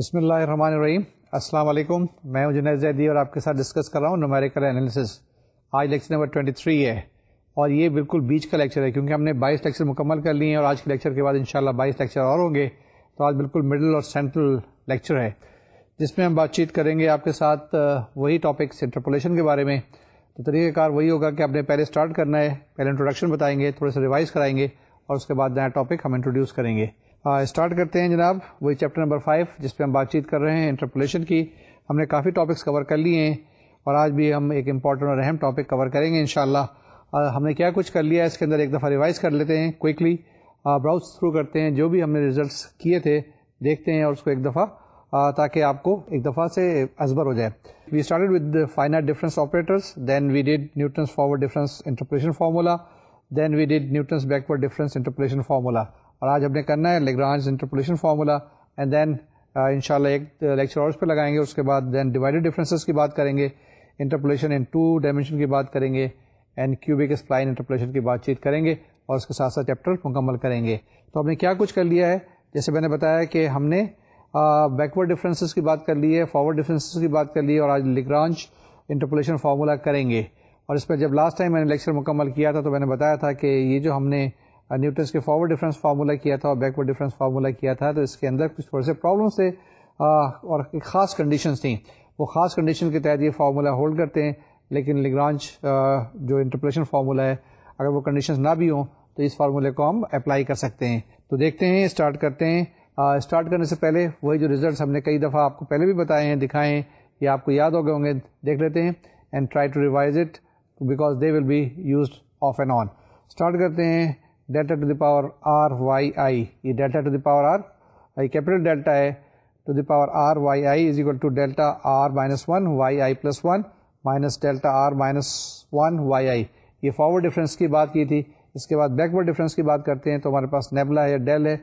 بسم اللہ الرحمن الرحیم۔ السلام علیکم۔ میں ہوں جنید زیدی اور آپ کے ساتھ ڈسکس کر رہا ہوں نومیریکل انالیسس آج لیکچر نمبر 23 ہے اور یہ بالکل بیچ کا لیکچر ہے کیونکہ ہم نے بائیس لیکچر مکمل کر لیے ہیں اور آج کے لیکچر کے بعد انشاءاللہ شاء بائیس لیکچر اور ہوں گے۔ تو آج بالکل مڈل اور سینٹرل لیکچر ہے۔ جس میں ہم بات چیت کریں گے آپ کے ساتھ وہی ٹاپکس انٹرپولیشن کے بارے میں۔ تو طریقہ کار وہی ہوگا کہ آپ نے پہلے اسٹارٹ کرنا ہے، پہلے انٹروڈکشن بتائیں گے، تھوڑے سے ریوائز کرائیں گے اور اس کے بعد نیا ٹاپک ہم انٹروڈیوس کریں گے۔ اسٹارٹ کرتے ہیں جناب، وہی چیپٹر نمبر فائیو جس پہ ہم بات چیت کر رہے ہیں انٹرپولیشن کی۔ ہم نے کافی ٹاپکس کور کر لیے ہیں اور آج بھی ہم ایک امپورٹنٹ اور اہم ٹاپک کور کریں گے انشاءاللہ۔ ہم نے کیا کچھ کر لیا اس کے اندر ایک دفعہ ریوائز کر لیتے ہیں کوئکلی براؤز تھرو کرتے ہیں جو بھی ہم نے ریزلٹس کیے تھے، دیکھتے ہیں اور اس کو ایک دفعہ تاکہ آپ کو ایک دفعہ سے ازبر ہو جائے۔ We started with finite difference operators then we did Newton's forward difference interpolation formula then we did Newton's backward difference interpolation formula اور آج ہم نے کرنا ہے Lagrange's interpolation formula and then ان شاء اللہ ایک uh, لیکچر اور اس پہ لگائیں گے، اس کے بعد دین ڈیوائڈیڈ ڈفرینسز کی بات کریں گے انٹرپولیشن ان ٹو ڈائمینشن کی بات کریں گے اینڈ کیوبک اسپلائن انٹرپولیشن کی بات چیت کریں گے اور اس کے ساتھ ساتھ چیپٹر مکمل کریں گے۔ تو ہم نے کیا کچھ کر لیا ہے؟ جیسے میں نے بتایا کہ ہم نے uh, بیکورڈ ڈفرینسز کی بات کر لی ہے فارورڈ ڈفرینسز کی بات کر لی ہے اور آج لگرانچ انٹرپولیشن فارمولا کریں گے۔ اور اس میں جب لاسٹ ٹائم میں نے لیکچر مکمل کیا تھا تو میں نے بتایا تھا کہ یہ جو ہم نے نیوٹنس کے فارورڈ ڈفرینس فارمولا کیا تھا اور بیکورڈ ڈفرینس فارمولا کیا تھا، تو اس کے اندر کچھ تھوڑے سے پرابلمس تھے اور خاص کنڈیشنس تھیں۔ وہ خاص کنڈیشن کے تحت یہ فارمولا ہولڈ کرتے ہیں، لیکن لگرانچ جو انٹرپریشن فارمولا ہے، اگر وہ کنڈیشنز نہ بھی ہوں، تو اس فارمولے کو ہم اپلائی کر سکتے ہیں۔ تو دیکھتے ہیں اسٹارٹ کرتے ہیں۔ اسٹارٹ کرنے سے پہلے وہی جو ریزلٹس ہم نے کئی دفعہ آپ کو پہلے بھی بتائے ہیں، دکھائے ہیں یا آپ کو یاد ہو گئے ہوں گے، دیکھ لیتے ہیں۔ And try to revise it because they will be used off and on start کرتے ہیں۔ Delta to the power R Y I یہ delta to the power R capital delta ہے to the power R Y I is equal to delta R minus one Y I plus one minus delta R minus one Y I یہ forward difference کی بات کی تھی اس کے بعد backward difference کی بات کرتے ہیں تو ہمارے پاس نیبلا ہے ڈیل ہے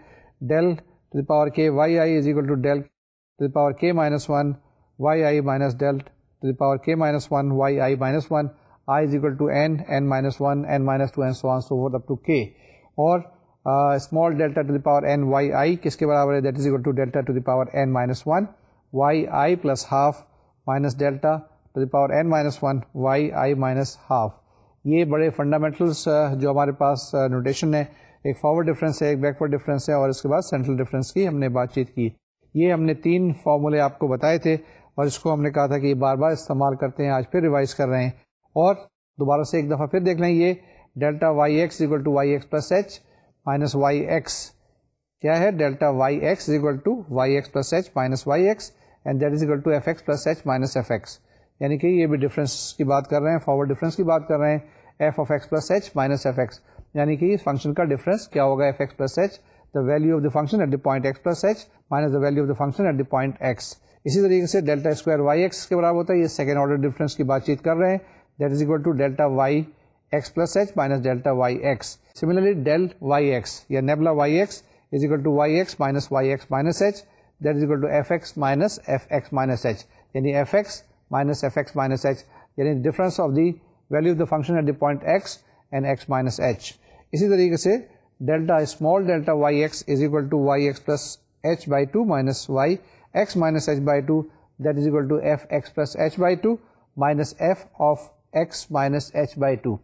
del to the power K Y I is equal to del to the power K minus one Y I minus del to the power K minus one Y I minus one I is equal to N N minus one N minus two N so on so up to K اور small delta to the power N Y I کس کے برابر ہے? That is equal to delta to the power N minus one Y I plus half minus delta to the power N minus one Y I minus half یہ بڑے fundamentals جو ہمارے پاس notation ہے. ایک فارورڈ ڈفرینس ہے، ایک backward difference ہے اور اس کے بعد سینٹرل ڈفرینس کی ہم نے بات چیت کی. یہ ہم نے تین فارمولے آپ کو بتائے تھے اور اس کو ہم نے کہا تھا کہ یہ بار بار استعمال کرتے ہیں، آج پھر ریوائز کر رہے ہیں اور دوبارہ سے ایک دفعہ پھر دیکھ لیں یہ delta Y X equal to Y X plus H minus Y X کیا ہے delta Y X equal to Y X plus H minus Y X and that is equal to F X plus H minus F X یعنی کہ یہ بھی difference کی بات کر رہے ہیں فارورڈ ڈفرینس کی بات کر رہے ہیں F of X plus H minus F X یعنی کہ اس فنکشن کا ڈفرینس کیا ہوگا F X plus H the value of the function at the point X plus H minus the value of the function at the point X اسی طریقے سے delta square y x کے برابر ہوتا ہے یہ سیکنڈ آرڈر ڈفرینس کی بات چیت کر رہے ہیں that is equal to delta Y X plus H minus delta Y X similarly del Y X یا nabla Y X is equal to Y X minus Y X minus H that is equal to F X minus F X minus H یعنی F X minus F X minus H یعنی difference of the value of the function at the point X and X minus H اسی طریقے سے delta small delta Y X is equal to Y X plus H by two minus Y X minus H by two that is equal to F X plus H by two minus F of X minus H by two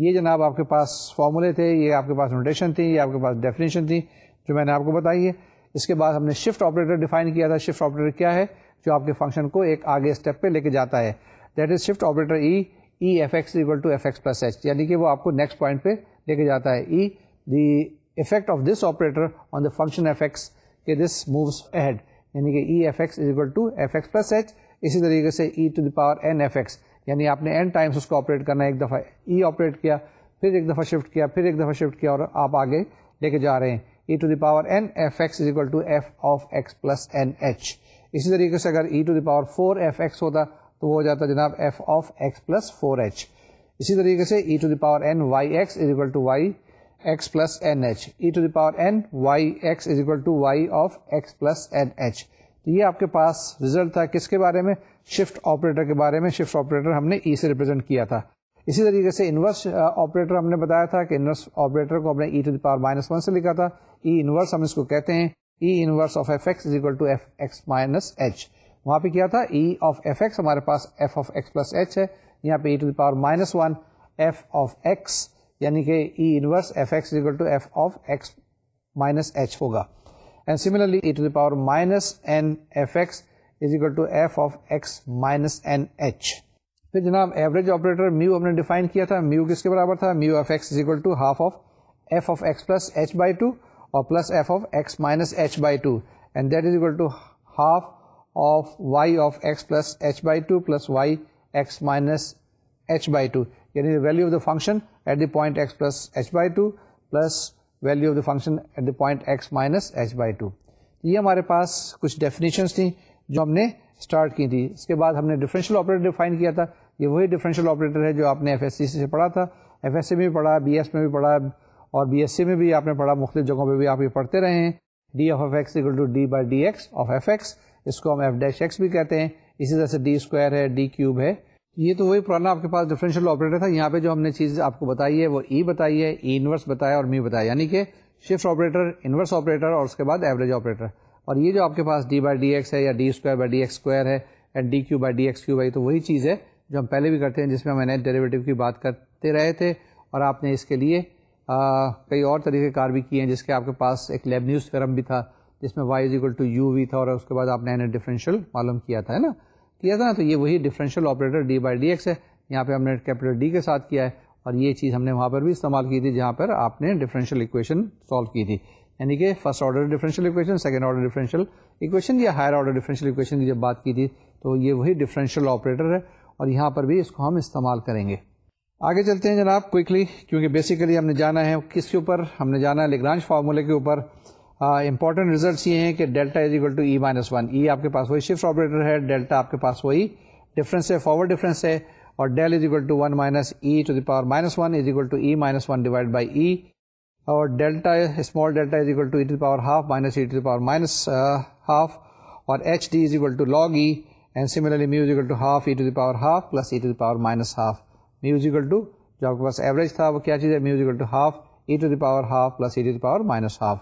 یہ جناب آپ کے پاس فارمولے تھے، یہ آپ کے پاس notation تھی یہ آپ کے پاس ڈیفینیشن تھی جو میں نے آپ کو بتائی ہے۔ اس کے بعد ہم نے شفٹ آپریٹر ڈیفائن کیا تھا۔ شفٹ آپریٹر کیا ہے؟ جو آپ کے فنکشن کو ایک آگے اسٹیپ پہ لے کے جاتا ہے۔ That is shift operator E E F X equal to F X plus H یعنی کہ وہ آپ کو نیکسٹ پوائنٹ پہ لے کے جاتا ہے۔ E the effect of this operator on the function F X کے دس مووز اہڈ یعنی کہ E F X is equal to F X plus H اسی طریقے سے E to the power N F X یعنی آپ نے N Times اس کو آپریٹ کرنا ہے، ایک دفعہ e ای آپریٹ کیا، پھر ایک دفعہ شفٹ کیا، پھر ایک دفعہ شفٹ کیا اور آپ آگے لے کے جا رہے ہیں۔ E to the power N F X is equal to F of X plus N H اسی طریقے سے اگر E to the power four F X ہوتا تو وہ ہو جاتا جناب F of X plus four H اسی طریقے سے E to the power N Y X is equal to Y X plus N H E to the power N Y X is equal to Y of X plus N H تو یہ آپ کے پاس result تھا کس کے بارے میں؟ Shift operator کے بارے میں شفٹ آپریٹر ہم نے ای سے ریپرزینٹ کیا تھا۔ اسی طریقے سے انورس آپریٹر ہم نے بتایا تھا کہ انورس آپریٹر کو ہم نے E to the power minus one سے لکھا تھا۔ e ای انورس ہم اس کو کہتے ہیں۔ E inverse of F X is equal to F X minus H وہاں پہ کیا تھا؟ ای آف ایف ایکس ہمارے پاس F of X plus H ہے۔ یہاں پہ E to the power minus one F of X یعنی کہ E inverse F X equal to F of X minus H ہوگا۔ And similarly E to the power minus N F X is equal to F of X minus N H پھر جناب average operator میو ہم نے define کیا تھا mu کس کے برابر تھا mu f x is equal to half of f of x plus h by two اور plus f of x minus h by two and that is equal to half of y of x plus h by two plus y x minus h by two یعنی value of the function at the point x plus h by two plus value of the function at the point x minus h by two یہ ہمارے پاس کچھ definitions تھیں جو ہم نے start کی تھی۔ اس کے بعد ہم نے ڈفرینشیل آپریٹر ڈیفائن کیا تھا۔ یہ وہی ڈفرینشیل آپریٹر ہے جو آپ نے ایف ایس سی سے پڑھا تھا۔ ایف ایس سی میں بھی پڑھا بی ایس میں بھی پڑھا اور بی ایس سی میں بھی آپ نے پڑھا۔ مختلف جگہوں پہ بھی آپ یہ پڑھتے رہے ہیں۔ D of f x equal to d by d x of f x اس کو ہم ایف ڈیش ایکس بھی کہتے ہیں۔ اسی طرح سے ڈی اسکوائر ہے ڈی کیوب ہے۔ یہ تو وہی پرانا آپ کے پاس ڈفرینشیل آپریٹر تھا۔ یہاں پہ جو ہم نے چیز آپ کو بتائی ہے، وہ ای بتائی ہے e ای انورس بتایا اور می بتایا۔ یعنی کہ شفٹ آپریٹر انورس آپریٹر اور اس کے بعد ایوریج آپریٹر اور یہ جو آپ کے پاس ڈی بائی ڈی ایکس ہے یا d square by d x square ہے and d cube by d x cube by تو وہی چیز ہے جو ہم پہلے بھی کرتے ہیں، جس میں ہم نیٹ ڈیریویٹو کی بات کرتے رہے تھے اور آپ نے اس کے لیے کئی اور طریقے کار بھی کیے ہیں، جس کے آپ کے پاس ایک لیب نیوز فرم بھی تھا، جس میں y is equal to u بھی تھا اور اس کے بعد آپ نے ڈفرینشیل معلوم کیا تھا، ہے نا؟ کیا تھا؟ نا تو یہ وہی differential operator d by d x ہے، یہاں پہ ہم نے کیپیٹل ڈی کے ساتھ کیا ہے اور یہ چیز ہم نے وہاں پر بھی استعمال کی تھی، جہاں پر آپ نے ڈفرینشیل اکویشن سالو کی تھی۔ یعنی کہ first order differential equation second order differential equation یا ہائر آرڈر ڈفرینشیل اکویشن کی جب بات کی تھی تو یہ وہی ڈفرینشیل آپریٹر ہے اور یہاں پر بھی اس کو ہم استعمال کریں گے۔ آگے چلتے ہیں جناب کوئکلی کیونکہ بیسیکلی ہم نے جانا ہے کس کے اوپر؟ ہم نے جانا ہے لیگرانچ فارمولے کے اوپر۔ امپورٹنٹ ریزلٹس یہ ہیں کہ delta is equal to e minus one e آپ کے پاس وہی شفٹ آپریٹر ہے ڈیلٹا آپ کے پاس وہی ڈفرینس ہے فارورڈ ڈفرینس ہے اور del is equal to one minus e to the power minus one is equal to e minus one divide by e اور delta small delta is equal to e to power half minus e to power minus half اور h d is equal to log e and similarly mu is equal to half e to the power half plus e to the power minus half mu is equal to جو آپ کے پاس average تھا وہ کیا چیز ہے؟ Mu is equal to half e to the power half plus e to the power minus half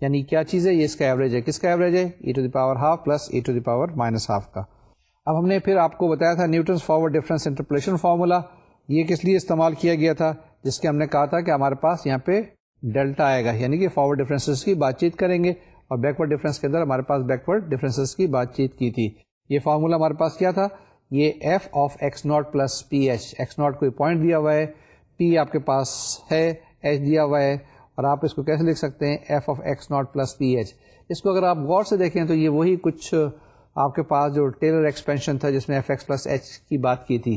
یعنی کیا چیز ہے؟ یہ اس کا ایوریج ہے. کس کا ایوریج ہے؟ E to the power half plus e to the power minus half کا. اب ہم نے پھر آپ کو بتایا تھا Newton's forward difference interpolation formula یہ کس لیے استعمال کیا گیا تھا؟ جس کے ہم نے کہا تھا کہ ہمارے پاس یہاں پہ ڈیلٹا آئے گا یعنی کہ فارورڈ ڈفرینس کی بات چیت کریں گے اور بیکورڈ ڈفرینس کے اندر ہمارے پاس بیکورڈ ڈفرینس کی بات چیت کی تھی۔ یہ فارمولا ہمارے پاس کیا تھا؟ یہ f of x not plus p h x not کوئی پوائنٹ دیا ہوا ہے پی آپ کے پاس ہے ایچ دیا ہوا ہے، اور آپ اس کو کیسے لکھ سکتے ہیں؟ F of x not plus p h اس کو اگر آپ غور سے دیکھیں تو یہ وہی کچھ آپ کے پاس جو ٹیلر ایکسپینشن تھا، جس میں ایف ایکس پلس ایچ کی بات کی تھی۔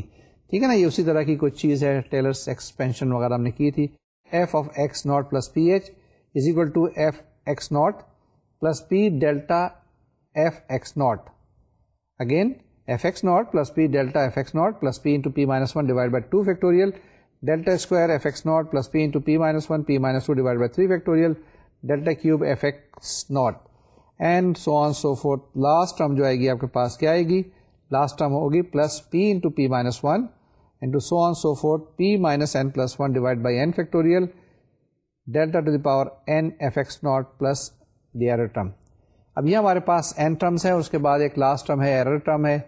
ٹھیک ہے نا؟ یہ اسی طرح کی کچھ چیز ہے ٹیلرس ایکسپینشن وغیرہ ہم نے کی تھی۔ F of x not plus p h is equal to f x not plus p delta f x not again f x not plus p delta f x not plus p into p minus one divide by two factorial delta square f x not plus p into p minus one p minus two divide by three factorial delta cube f x not and so on so forth last term جو آئے گی، آپ کے پاس کیا آئے گی؟ Last term ہوگی plus p into p minus one into so on so forth p minus n plus one divide by n factorial delta to the power n f x not plus the error term اب یہ ہمارے پاس N terms ہے اس کے بعد ایک last term ہے ایرر ٹرم ہے۔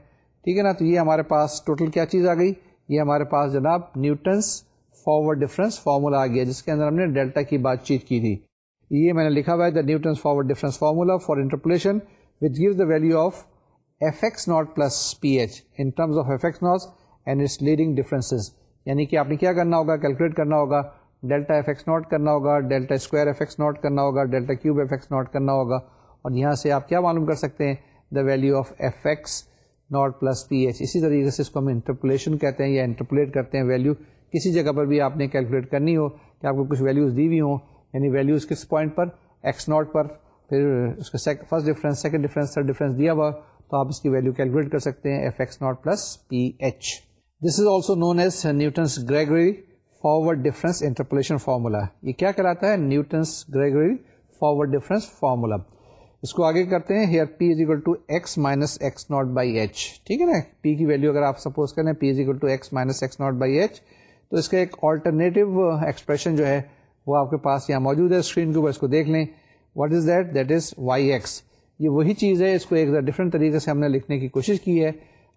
ٹھیک ہے نا؟ تو یہ ہمارے پاس ٹوٹل کیا چیز آ گئی؟ یہ ہمارے پاس جناب نیوٹنس فارورڈ ڈفرینس فارمولا آ گیا، جس کے اندر ہم نے ڈیلٹا کی بات چیت کی تھی۔ یہ میں نے لکھا ہوا ہے the Newton's forward difference formula for interpolation which give the value of f x not plus p h in terms of f x not and its leading differences یعنی کہ آپ نے کیا کرنا ہوگا؟ کیلکولیٹ کرنا ہوگا۔ ڈیلٹا ایف ایکس ناٹ کرنا ہوگا۔ Delta square f x not کرنا ہوگا۔ Delta cube f x not کرنا ہوگا۔ اور یہاں سے آپ کیا معلوم کر سکتے ہیں؟ The value of f x not plus p h اسی طریقے سے اس کو ہم انٹرپولیشن کہتے ہیں یا انٹرپولیٹ کرتے ہیں۔ ویلو کسی جگہ پر بھی آپ نے کیلکولیٹ کرنی ہو کہ آپ کو کچھ ویلیوز دی ہوئی ہوں۔ یعنی ویلیوز کس پوائنٹ پر؟ ایکس ناٹ پر۔ پھر اس کا first difference second difference third difference دیا ہوا۔ تو آپ اس کی ویلو کیلکولیٹ کر سکتے ہیں۔ F x not plus p h this is also known as Newton's Gregory forward difference interpolation formula یہ کیا کراتا ہے؟ Newton's Gregory forward difference formula اس کو آگے کرتے ہیں. Here p is equal to x minus x not by h ٹھیک ہے نا؟ پی کی ویلو اگر آپ سپوز کریں p is equal to x minus x not by h تو اس کا ایک آلٹرنیٹو ایکسپریشن جو ہے وہ آپ کے پاس یہاں موجود ہے اسکرین کے اوپر. اس کو دیکھ لیں. What is that that is y x یہ وہی چیز ہے. اس کو ایک ڈفرنٹ طریقے سے ہم نے لکھنے کی کوشش کی ہے.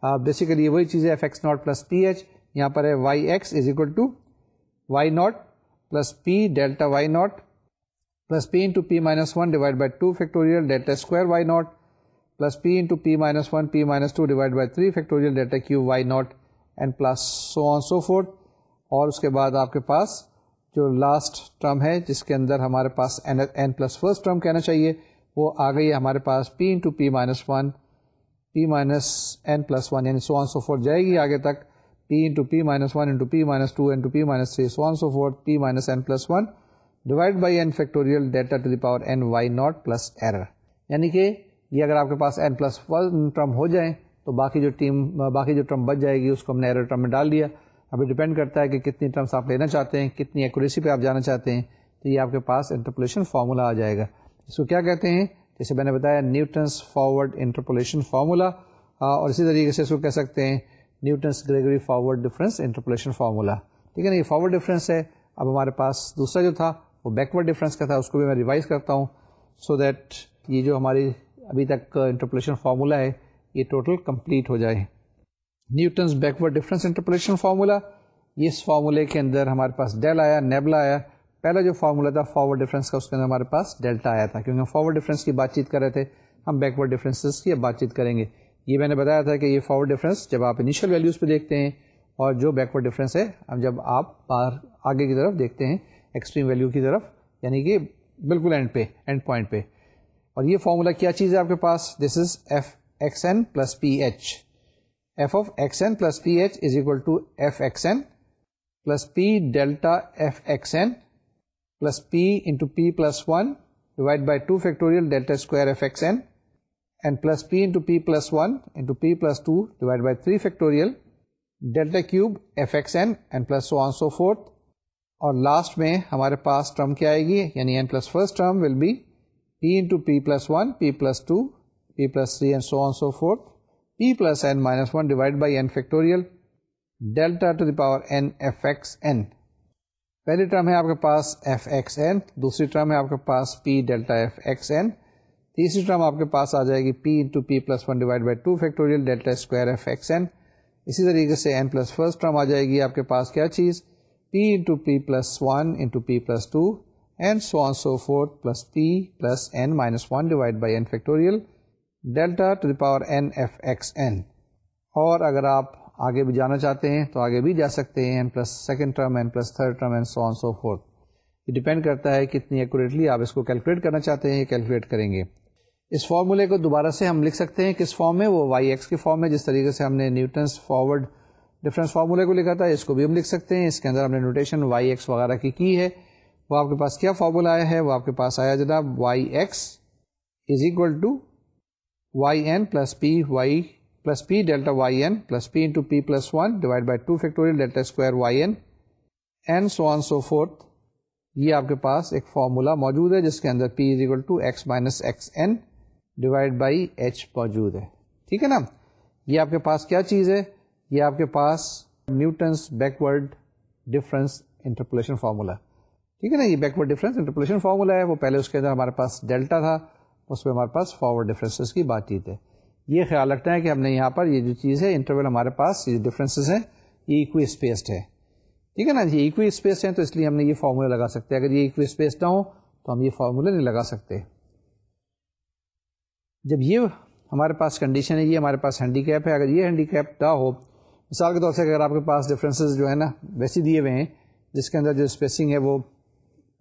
بیسیکلی یہ وہی چیز ہے f x not plus p h یہاں پر ہے y x is equal to y not plus p delta y not plus p into p minus one divide by two factorial delta square y not plus p into p minus one p minus two divide by three factorial delta cube y not and plus so on so forth اور اس کے بعد آپ کے پاس جو last term ہے جس کے اندر ہمارے پاس این پلس فرسٹ ٹرم کہنا چاہیے وہ آ گئی ہے ہمارے پاس p into p minus one p minus n plus one یعنی سو آن سو فور جائے گی آگے تک p into p minus one into p minus two into p minus three so on so forth p minus n plus one divide by n factorial data to the power n y not plus error یعنی کہ یہ اگر آپ کے پاس N plus one term ہو جائیں تو باقی جو ٹیم باقی جو ٹرم بچ جائے گی اس کو ہم نے ایرر ٹرم میں ڈال دیا ابھی ڈپینڈ کرتا ہے کہ کتنی ٹرمس آپ لینا چاہتے ہیں کتنی ایکوریسی پہ آپ جانا چاہتے ہیں تو یہ آپ کے پاس انٹرپولیشن فارمولا آ جائے گا اس کو کیا کہتے ہیں جیسے میں نے بتایا، نیوٹنس فارورڈ انٹرپولیشن فارمولا اور اسی طریقے سے اس کو کہہ سکتے ہیں، Newton's Gregory forward difference interpolation formula. ٹھیک ہے نا، یہ فارورڈ ڈفرینس ہے۔ اب ہمارے پاس دوسرا جو تھا، وہ بیکورڈ ڈفرینس کا تھا، اس کو بھی میں ریوائز کرتا ہوں۔ سو so دیٹ یہ جو ہماری ابھی تک انٹرپولیشن فارمولا ہے، یہ ٹوٹل کمپلیٹ ہو جائے۔ Newton's backward difference interpolation formula, اس فارمولے کے اندر ہمارے پاس ڈیل آیا نیبلا آیا۔ پہلا جو فارمولا تھا فارورڈ ڈفرینس کا، اس کے اندر ہمارے پاس ڈیلٹا آیا تھا۔ کیونکہ ہم فارورڈ ڈفرینس کی بات چیت کر رہے تھے، ہم بیکورڈ ڈفرینسز کی اب بات چیت کریں گے۔ یہ میں نے بتایا تھا کہ یہ فارورڈ ڈفرینس جب آپ انیشیل ویلیوز پہ دیکھتے ہیں اور جو بیکورڈ ڈفرینس ہے جب آپ باہر آگے کی طرف دیکھتے ہیں ایکسٹریم ویلیو کی طرف یعنی کہ بالکل اینڈ پہ اینڈ پوائنٹ پہ۔ اور یہ فارمولا کیا چیز ہے آپ کے پاس؟ This is f x n plus p h f of x n plus p h is equal to f x n plus p delta f x n plus p into p plus one divide by two factorial delta square f x n and plus p into p plus one into p plus two divide by three factorial delta cube f x n and plus so on so forth اور last میں ہمارے پاس term کیا آئے گی؟ یعنی n plus first term will be p into p plus one p plus two p plus three and so on so forth p plus n minus one divide by n factorial delta to the power n f x n پہلی term ہے آپ کے پاس F x N دوسری term ہے آپ کے پاس p delta f x n تیسری ٹرم آپ کے پاس آ جائے گی p into p plus one divide by two factorial delta square f x n اسی طریقے سے این پلس فرسٹ ٹرم آ جائے گی، آپ کے پاس کیا چیز؟ P into p plus one into p plus two n so on so forth plus p plus n minus one divide by n factorial delta to the power n f x n اور اگر آپ آگے بھی جانا چاہتے ہیں تو آگے بھی جا سکتے ہیں n plus second term n plus third term and so on so forth یہ ڈپینڈ کرتا ہے کتنی ایکوریٹلی آپ اس کو کیلکولیٹ کرنا چاہتے ہیں یہ کیلکولیٹ کریں گے۔ اس فارمولے کو دوبارہ سے ہم لکھ سکتے ہیں کس فارم میں؟ وہ وائی ایکس کے فارم میں، جس طریقے سے ہم نے نیوٹنس فارورڈ ڈفرینس فارمولے کو لکھا تھا، اس کو بھی ہم لکھ سکتے ہیں۔ اس کے اندر ہم نے نوٹیشن وائی ایکس وغیرہ کی کی ہے۔ وہ آپ کے پاس کیا فارمولا آیا ہے؟ وہ آپ کے پاس آیا جناب y x is equal to y n plus p y plus p delta y n plus p into p plus one divide by two factorial delta square y n n so on so forth یہ آپ کے پاس ایک formula موجود ہے جس کے اندر p is equal to x minus x n divide by h موجود ہے ٹھیک ہے نا یہ آپ کے پاس کیا چیز ہے یہ آپ کے پاس Newton's backward difference interpolation formula ٹھیک ہے نا یہ بیکورڈ ڈفرینس انٹرپولیشن فارمولا ہے وہ پہلے اس کے اندر ہمارے پاس ڈیلٹا تھا اس پہ ہمارے پاس فارورڈ ڈفرینسز کی بات چیت ہے یہ خیال رکھنا ہے کہ ہم نے یہاں پر یہ جو چیز ہے انٹرول ہمارے پاس، یہ ڈفرینسز ہیں، یہ اکوی اسپیسڈ ہے۔ ٹھیک ہے نا؟ یہ اکوی اسپیس ہے تو اس لیے ہم نے یہ فارمولہ لگا سکتے ہیں۔ اگر یہ اکوی اسپیس نہ ہو تو ہم یہ فارمولہ نہیں لگا سکتے۔ جب یہ ہمارے پاس کنڈیشن ہے، یہ ہمارے پاس ہینڈی کیپ ہے۔ اگر یہ ہینڈی کیپ نہ ہو، مثال کے طور سے اگر آپ کے پاس ڈفرینسز جو ہے نا، ویسے دیے ہوئے ہیں، جس کے اندر جو اسپیسنگ ہے وہ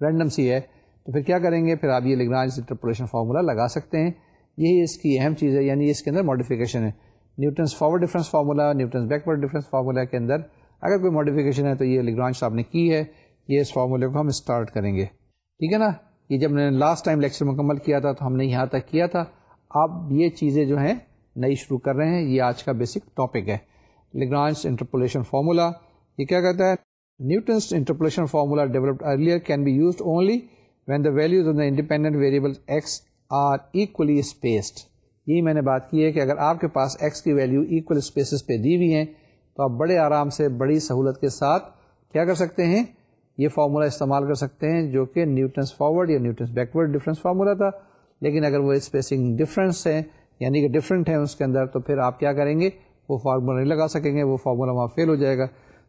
رینڈم سی ہے، تو پھر کیا کریں گے؟ پھر آپ یہ لگرانج انٹرپولیشن فارمولہ لگا سکتے ہیں۔ یہی اس کی اہم چیز ہے یعنی اس کے اندر ماڈیفیکیشن ہے۔ Newton's forward difference formula Newton's backward difference formula کے اندر اگر کوئی ماڈیفیکیشن ہے تو یہ لگرانج صاحب نے کی ہے، یہ اس فارمولے کو ہم اسٹارٹ کریں گے۔ ٹھیک ہے نا؟ یہ جب میں نے لاسٹ ٹائم لیکچر مکمل کیا تھا تو ہم نے یہاں تک کیا تھا۔ اب یہ چیزیں جو ہیں نئی شروع کر رہے ہیں، یہ آج کا بیسک ٹاپک ہے۔ لگرانج انٹرپولیشن فارمولا یہ کیا کہتا ہے؟ Newton's interpolation formula developed earlier can be used only when the values of the independent variable x are equally spaced یہی میں نے بات کی ہے کہ اگر آپ کے پاس ایکس کی ویلیو ایکول اسپیسیز پہ دی ہوئی ہیں، تو آپ بڑے آرام سے بڑی سہولت کے ساتھ کیا کر سکتے ہیں؟ یہ فارمولا استعمال کر سکتے ہیں جو کہ نیوٹنس فارورڈ یا نیوٹنس بیکورڈ ڈفرینس فارمولا تھا۔ لیکن اگر وہ اسپیسنگ ڈفرینس ہے یعنی کہ ڈفرینٹ ہے اس کے اندر، تو پھر آپ کیا کریں گے؟ وہ فارمولا نہیں لگا سکیں گے، وہ فارمولا وہاں فیل ہو جائے گا۔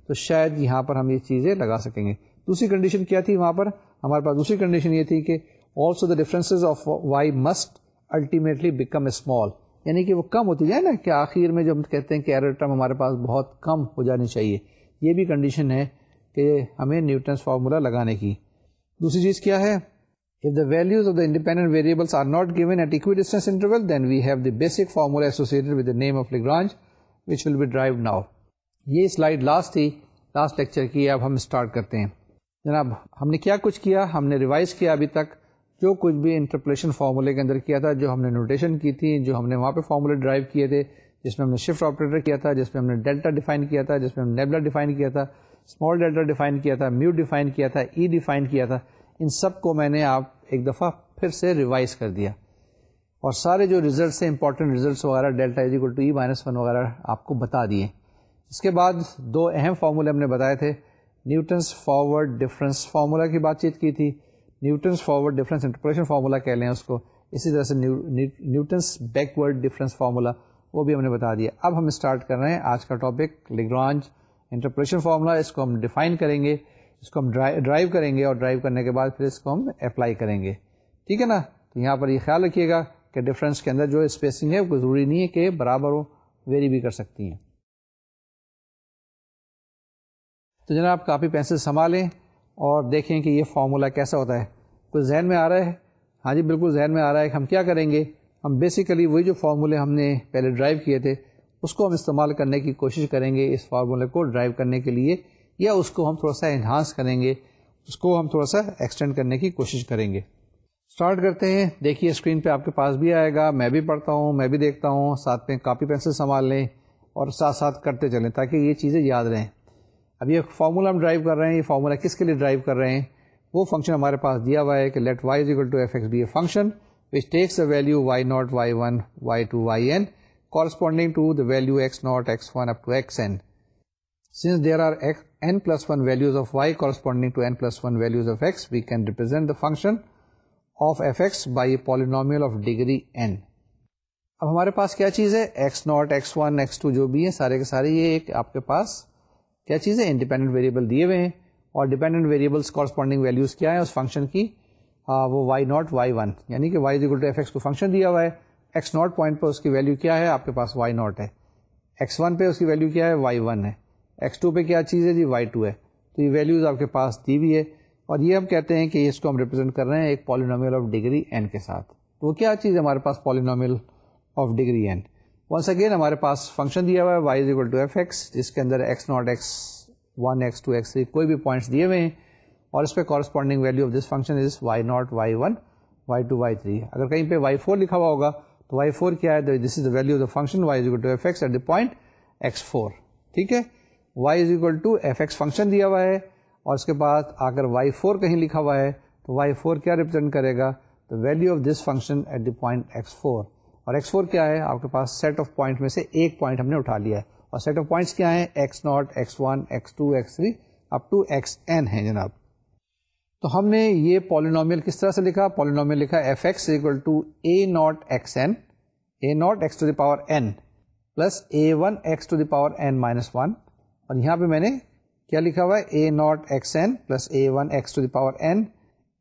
تو شاید یہاں پر ہم یہ چیزیں لگا سکیں گے۔ دوسری کنڈیشن کیا تھی وہاں پر؟ ہمارے پاس دوسری کنڈیشن یہ تھی کہ also the difference of y must ultimately become small یعنی کہ وہ کم ہوتی جائے نا کہ آخر میں جو ہم کہتے ہیں کہ ایرر ٹرم ہمارے پاس بہت کم ہو جانی چاہیے. یہ بھی کنڈیشن ہے کہ ہمیں نیوٹنس فارمولا لگانے کی. دوسری چیز کیا ہے؟ If the values of the independent variables are not given at equidistance interval, then we have the basic formula associated with the name of Lagrange, which will be derived now. یہ slide last تھی. Last lecture کی اب ہم start کرتے ہیں. جناب ہم نے کیا کچھ کیا؟ ہم نے ریوائز کیا ابھی تک. جو کچھ بھی انٹرپلیشن فارمولے کے اندر کیا تھا، جو ہم نے نوٹیشن کی تھی، جو ہم نے وہاں پہ فارمولے ڈرائیو کیے تھے، جس میں ہم نے شفٹ آپریٹر کیا تھا، جس میں ہم نے ڈیلٹا ڈیفائن کیا تھا، جس میں ہم نے نیبلا ڈیفائن کیا تھا اسمال ڈیلٹا ڈیفائن کیا تھا میو ڈیفائن کیا تھا ای e ڈیفائن کیا تھا، ان سب کو میں نے آپ ایک دفعہ پھر سے ریوائز کر دیا۔ اور سارے جو ریزلٹس ہیں امپورٹنٹ ریزلٹس وغیرہ delta is equal to e minus one وغیرہ، آپ کو بتا دیے۔ اس کے بعد دو اہم فارمولے ہم نے بتائے تھے نیوٹنس فارورڈ ڈفرینس فارمولا کی بات چیت کی تھی۔ Newton's forward difference interpolation formula کہہ لیں اس کو، اسی طرح سے نیوٹنس بیکورڈ ڈفرینس فارمولا، وہ بھی ہم نے بتا دیا۔ اب ہم اسٹارٹ کر رہے ہیں آج کا ٹاپک لیگرانج انٹرپریشن فارمولا، اس کو ہم ڈیفائن کریں گے، اس کو ہم ڈرائیو کریں گے اور ڈرائیو کرنے کے بعد پھر اس کو ہم اپلائی کریں گے۔ ٹھیک ہے نا؟ تو یہاں پر یہ خیال رکھیے گا کہ ڈفرینس کے اندر جو اسپیسنگ ہے وہ ضروری نہیں ہے کہ برابر ہو، ویری بھی کر سکتی ہیں۔ تو جناب کاپی پینسل سنبھالیں۔ اور دیکھیں کہ یہ فارمولا کیسا ہوتا ہے۔ کچھ ذہن میں آ رہا ہے۔ ہاں جی بالکل ذہن میں آ رہا ہے کہ ہم کیا کریں گے۔ ہم بیسیکلی وہی جو فارمولے ہم نے پہلے ڈرائیو کیے تھے، اس کو ہم استعمال کرنے کی کوشش کریں گے اس فارمولے کو ڈرائیو کرنے کے لیے، یا اس کو ہم تھوڑا سا انہانس کریں گے، اس کو ہم تھوڑا سا ایکسٹینڈ کرنے کی کوشش کریں گے۔ اسٹارٹ کرتے ہیں۔ دیکھیے اسکرین پہ آپ کے پاس بھی آئے گا۔ میں بھی پڑھتا ہوں، میں بھی دیکھتا ہوں۔ ساتھ میں کاپی پینسل سنبھال لیں اور ساتھ ساتھ کرتے چلیں تاکہ یہ چیزیں یاد رہیں۔ اب یہ فارمولا ہم ڈرائیو کر رہے ہیں یہ فارمولا کس کے لیے ڈرائیو کر رہے ہیں؟ وہ فنکشن ہمارے پاس دیا ہوا ہے کہ let y equal to f x be a function which takes the value y nought y one y two y n corresponding to the value x nought x one up to x n since there are n plus 1 values of y corresponding to n plus 1 values of x, we can represent the function of fx by a polynomial of degree n. اب ہمارے پاس کیا چیز ہے؟ X nought x one x two جو بھی ہیں سارے کے سارے یہ ایک آپ کے پاس کیا چیز ہے انڈیپینڈنٹ ویریبل دیے ہوئے ہیں اور ڈیپینڈنٹ ویریبلس کورسپونڈنگ ویلیوز کیا ہے اس فنکشن کی؟ آ, وہ وائی ناٹ وائی ون یعنی کہ وائی ٹو ایف ایکس کو فنکشن دیا ہوا ہے. ایکس ناٹ پوائنٹ پہ اس کی ویلیو کیا ہے؟ آپ کے پاس وائی ناٹ ہے. ایکس ون پہ اس کی ویلیو کیا ہے؟ وائی ون ہے. ایکس ٹو پہ کیا چیز ہے جی؟ وائی ٹو ہے. تو یہ ویلیوز آپ کے پاس دی ہوئی ہے. اور یہ ہم کہتے ہیں کہ اس کو ہم ریپرزینٹ کر رہے ہیں ایک پالینومیل آف ڈگری این کے ساتھ. تو وہ کیا چیز ہے ہمارے پاس؟ Polynomial of degree n once again ہمارے پاس فنکشن دیا ہوا ہے y is equal to f x جس کے اندر x nought x one x two x three کوئی بھی پوائنٹس دیے ہوئے ہیں، اور اس پہ corresponding value of this function is y nought y one y two y three اگر کہیں پہ وائی فور لکھا ہوا ہوگا، تو وائی فور کیا ہے؟ This is the value of the function y is equal to f x at the point x four ٹھیک ہے؟ Y is equal to f x function دیا ہوا ہے، اور اس کے بعد اگر وائی فور کہیں لکھا ہوا ہے، تو وائی فور کیا ریپرزینٹ کرے گا؟ تو value of this function at the point x four اور ایکس فور کیا ہے؟ آپ کے پاس سیٹ آف پوائنٹ میں سے ایک پوائنٹ ہم نے اٹھا لیا ہے۔ اور سیٹ آف پوائنٹس کیا ہیں؟ X nought, x one, x two, x three, up to x n ہے جناب۔ تو ہم نے یہ پالینومیل کس طرح سے لکھا؟ پالینومیل لکھا f x equal to a nought x n a nought x to the power n plus a one x to the power n minus one اور یہاں پہ میں نے کیا لکھا ہوا ہے؟ A nought x n plus a one x to the power n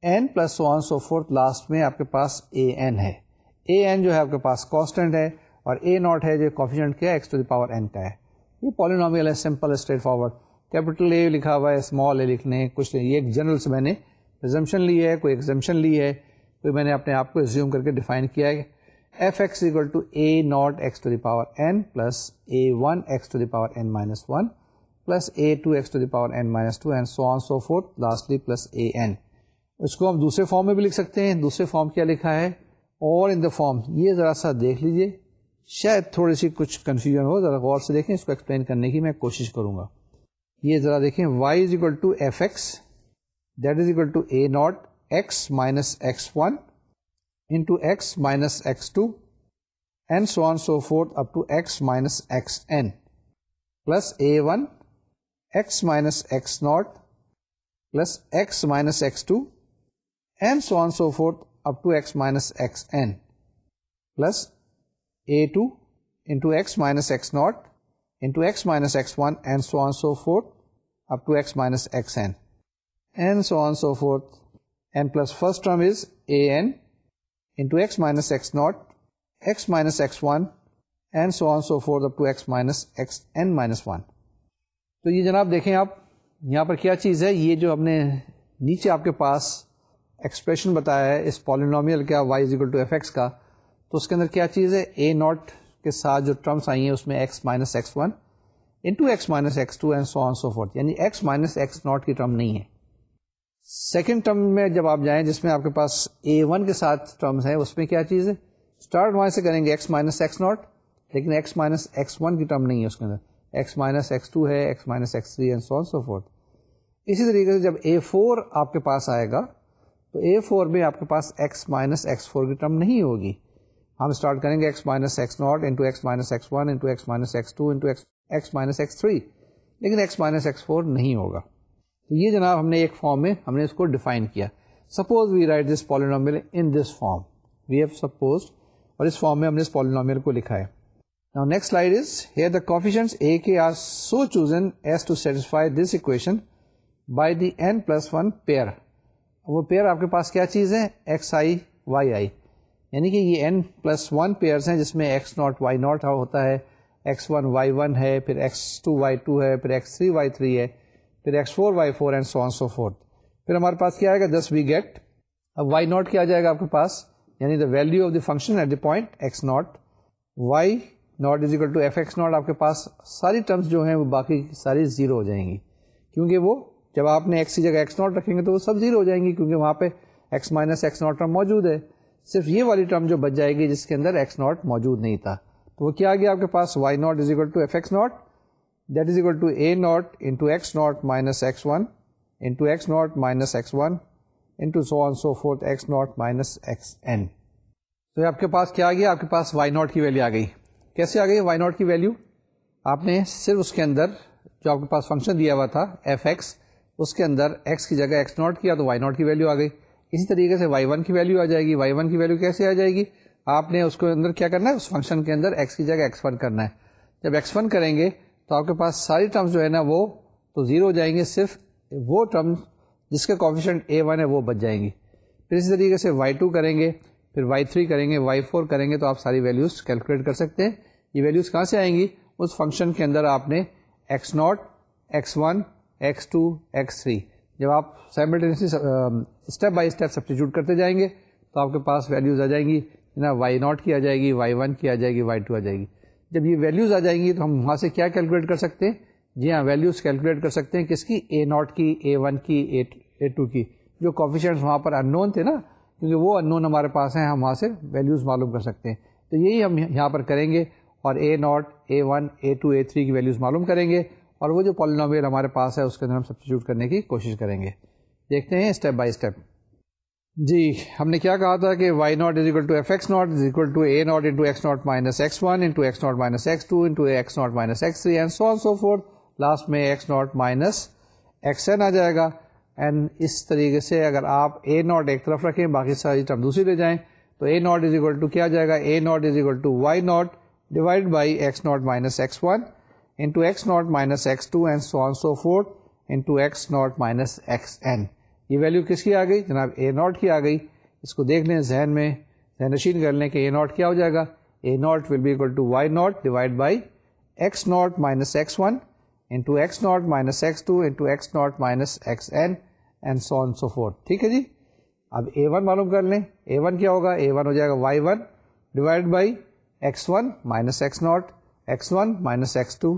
n plus so so forth last میں آپ کے پاس اے این ہے۔ اے این جو ہے آپ کے پاس کانسٹنٹ ہے اور اے ناٹ ہے جو کوفیشنٹ کیا x to the power n کا ہے۔ یہ پالینومیل ہے سمپل اسٹریٹ فارورڈ کیپٹل اے لکھا ہوا ہے اسمال اے لکھنے، کچھ نہیں۔ یہ ایک جنرل سے میں نے ریزمشن لی ہے، کوئی ایگزمشن لی ہے، کوئی میں نے اپنے آپ کو ریزیوم کر کے ڈیفائن کیا ہے۔ F x equal to a nought x to the power n plus a one x to the power n minus one plus a two x to the power n minus two and so on so forth lastly plus a n اس کو ہم دوسرے form میں بھی لکھ سکتے ہیں۔ دوسرے form کیا لکھا ہے؟ اور ان دا فارم یہ ذرا سا دیکھ لیجیے شاید تھوڑی سی کچھ کنفیوژن ہو، ذرا غور سے دیکھیں، اس کو ایکسپلین کرنے کی میں کوشش کروں گا۔ یہ ذرا دیکھیں y is equal to f x that is equal to a nought x minus x one into x minus x two and so on so forth up to x minus x n plus a one x minus x naught plus x minus x2 and so on so forth up to x minus xn plus a2 into x minus x naught into x minus x1 and so on so forth up to x minus xn and so on so forth. n plus first term is an into x minus x naught, x minus x1 and so on so forth up to x minus xn minus 1. تو یہ جناب دیکھیں آپ یہاں پر کیا چیز ہے یہ جو ہم نے نیچے آپ کے پاس ایکسپریشن بتایا ہے اس پالینومیل کا y is equal to f x کا، تو اس کے اندر کیا چیز ہے؟ اے ناٹ کے ساتھ جو ٹرمس آئی ہیں، اس میں x minus x one into x minus x two and so on so forth یعنی ایکس مائنس ایکس ناٹ کی ٹرم نہیں ہے۔ سیکنڈ ٹرم میں جب آپ جائیں، جس میں آپ کے پاس اے ون کے ساتھ ٹرمز ہیں، اس میں کیا چیز ہے؟ اسٹارٹ وہاں سے کریں گے ایکس مائنس ایکس ناٹ لیکن ایکس مائنس ایکس ون کی ٹرم نہیں ہے اس کے اندر۔ ایکس مائنس ایکس ٹو ہے x minus x three and so on so forth اسی طریقے سے جب اے فور آپ کے پاس آئے گا تو اے فور میں آپ کے پاس ایکس مائنس ایکس فور کی ٹرم نہیں ہوگی۔ ہم اسٹارٹ کریں گے x minus x nought into x minus x one into x minus x two into x minus x three لیکن ایکس مائنس ایکس فور نہیں ہوگا۔ تو یہ جناب ہم نے ایک فارم میں ہم نے اس کو ڈیفائن کیا۔ Suppose we write this polynomial in this form we have suppose اور اس فارم میں ہم نے اس پالینومیل کو لکھا ہے۔ Now next slide is here the coefficients a k are so chosen as to satisfy this equation by the n plus 1 pair. وہ پیئر آپ کے پاس کیا چیز ہے ایکس آئی وائی آئی یعنی کہ یہ این پلس ون پیئرس ہیں جس میں ایکس ناٹ وائی ناٹ ہوتا ہے. ایکس ون وائی ون ہے، پھر ایکس ٹو وائی ٹو ہے، پھر ایکس تھری وائی تھری ہے، پھر x four y four and so on so forth پھر ہمارے پاس کیا آئے گا؟ دس وی گیٹ اب وائی ناٹ کیا جائے گا آپ کے پاس؟ یعنی the value of the function at the point x nought y nought is equal to f x nought آپ کے پاس. ساری ٹرمس جو ہیں وہ باقی ساری زیرو ہو جائیں گی. کیونکہ وہ جب آپ نے ایکس کی جگہ ایکس ناٹ رکھیں گے تو وہ سب زیرو ہو جائیں گی کیونکہ وہاں پہ x minus x nought term موجود ہے۔ صرف یہ والی ٹرم جو بچ جائے گی جس کے اندر ایکس ناٹ موجود نہیں تھا۔ تو وہ کیا آ گیا آپ کے پاس؟ Y nought is equal to f x nought that is equal to a nought into x nought minus x one into x nought minus x one into so on so forth x nought minus x n تو آپ کے پاس کیا آ گیا؟ آپ کے پاس وائی ناٹ کی ویلو آ گئی۔ کیسے آ گئی وائی ناٹ کی ویلو آپ نے صرف اس کے اندر جو آپ کے پاس فنکشن دیا ہوا تھا ایف ایکس اس کے اندر ایکس کی جگہ ایکس ناٹ کیا تو وائی ناٹ کی ویلو آ گئی۔ اسی طریقے سے وائی ون کی ویلو آ جائے گی۔ وائی ون کی ویلو کیسے آ جائے گی؟ آپ نے اس کے اندر کیا کرنا ہے؟ اس فنکشن کے اندر ایکس کی جگہ ایکس ون کرنا ہے۔ جب ایکس ون کریں گے تو آپ کے پاس ساری ٹرمز جو ہے نا وہ تو زیرو ہو جائیں گے، صرف وہ ٹرم جس کے کوفیشنٹ اے ون ہے وہ بچ جائیں گی۔ پھر اسی طریقے سے وائی ٹو کریں گے، پھر وائی تھری کریں گے وائی فور کریں گے تو آپ ساری ویلیوز کیلکولیٹ کر سکتے ہیں۔ یہ ویلیوز کہاں سے آئیں گی؟ اس فنکشن کے اندر آپ نے x nought x one x two x three جب آپ simultaneously step by step substitute کرتے جائیں گے، تو آپ کے پاس ویلیوز آ جائیں گی نا وائی ناٹ کی آ جائے گی وائی ون کی آ جائے گی وائی ٹو آ جائے گی۔ جب یہ ویلیوز آ جائیں گی، تو ہم وہاں سے کیا کیلکولیٹ کر سکتے ہیں؟ جی ہاں ویلیوز کیلکولیٹ کر سکتے ہیں کس کی؟ اے ناٹ کی اے ون کی اے ٹو کی۔ جو کوفیشنٹس وہاں پر ان نون تھے نا، کیونکہ وہ ان نون ہمارے پاس ہیں، ہم وہاں سے ویلیوز معلوم کر سکتے ہیں۔ تو یہی ہم یہاں پر کریں گے اور a nought a one a two a three کی ویلیوز معلوم کریں گے۔ اور وہ جو پالینومیل ہمارے پاس ہے، اس کے اندر ہم سبسٹیوٹ کرنے کی کوشش کریں گے۔ دیکھتے ہیں اسٹیپ بائی اسٹیپ جی ہم نے کیا کہا تھا کہ y nought is equal to f x nought is equal to a nought into x nought minus x one into x nought minus x two into x nought minus x three and so on so forth last میں x nought minus x n آ جائے گا۔ And اس طریقے سے اگر آپ اے not ایک طرف رکھیں، باقی ساری ٹرم دوسری لے جائیں، تو a nought is equal to کیا جائے گا؟ A nought is equal to y nought divide by x nought minus x one into x nought minus x two and so on so forth into x nought minus x n یہ value کس کی آ گئی؟ جناب اے not کی آ گئی. اس کو دیکھ لیں ذہن میں. ذہن نشین کر لیں کہ اے ناٹ کیا ہو جائے گا؟ A nought will be equal to y nought divide by x nought minus x one into x nought minus x two into x nought minus x n and so on so forth ٹھیک ہے جی؟ اب اے one معلوم کر لیں. اے one کیا ہوگا؟ اے one ہو جائے گا y one divide by x one minus x nought x one minus x two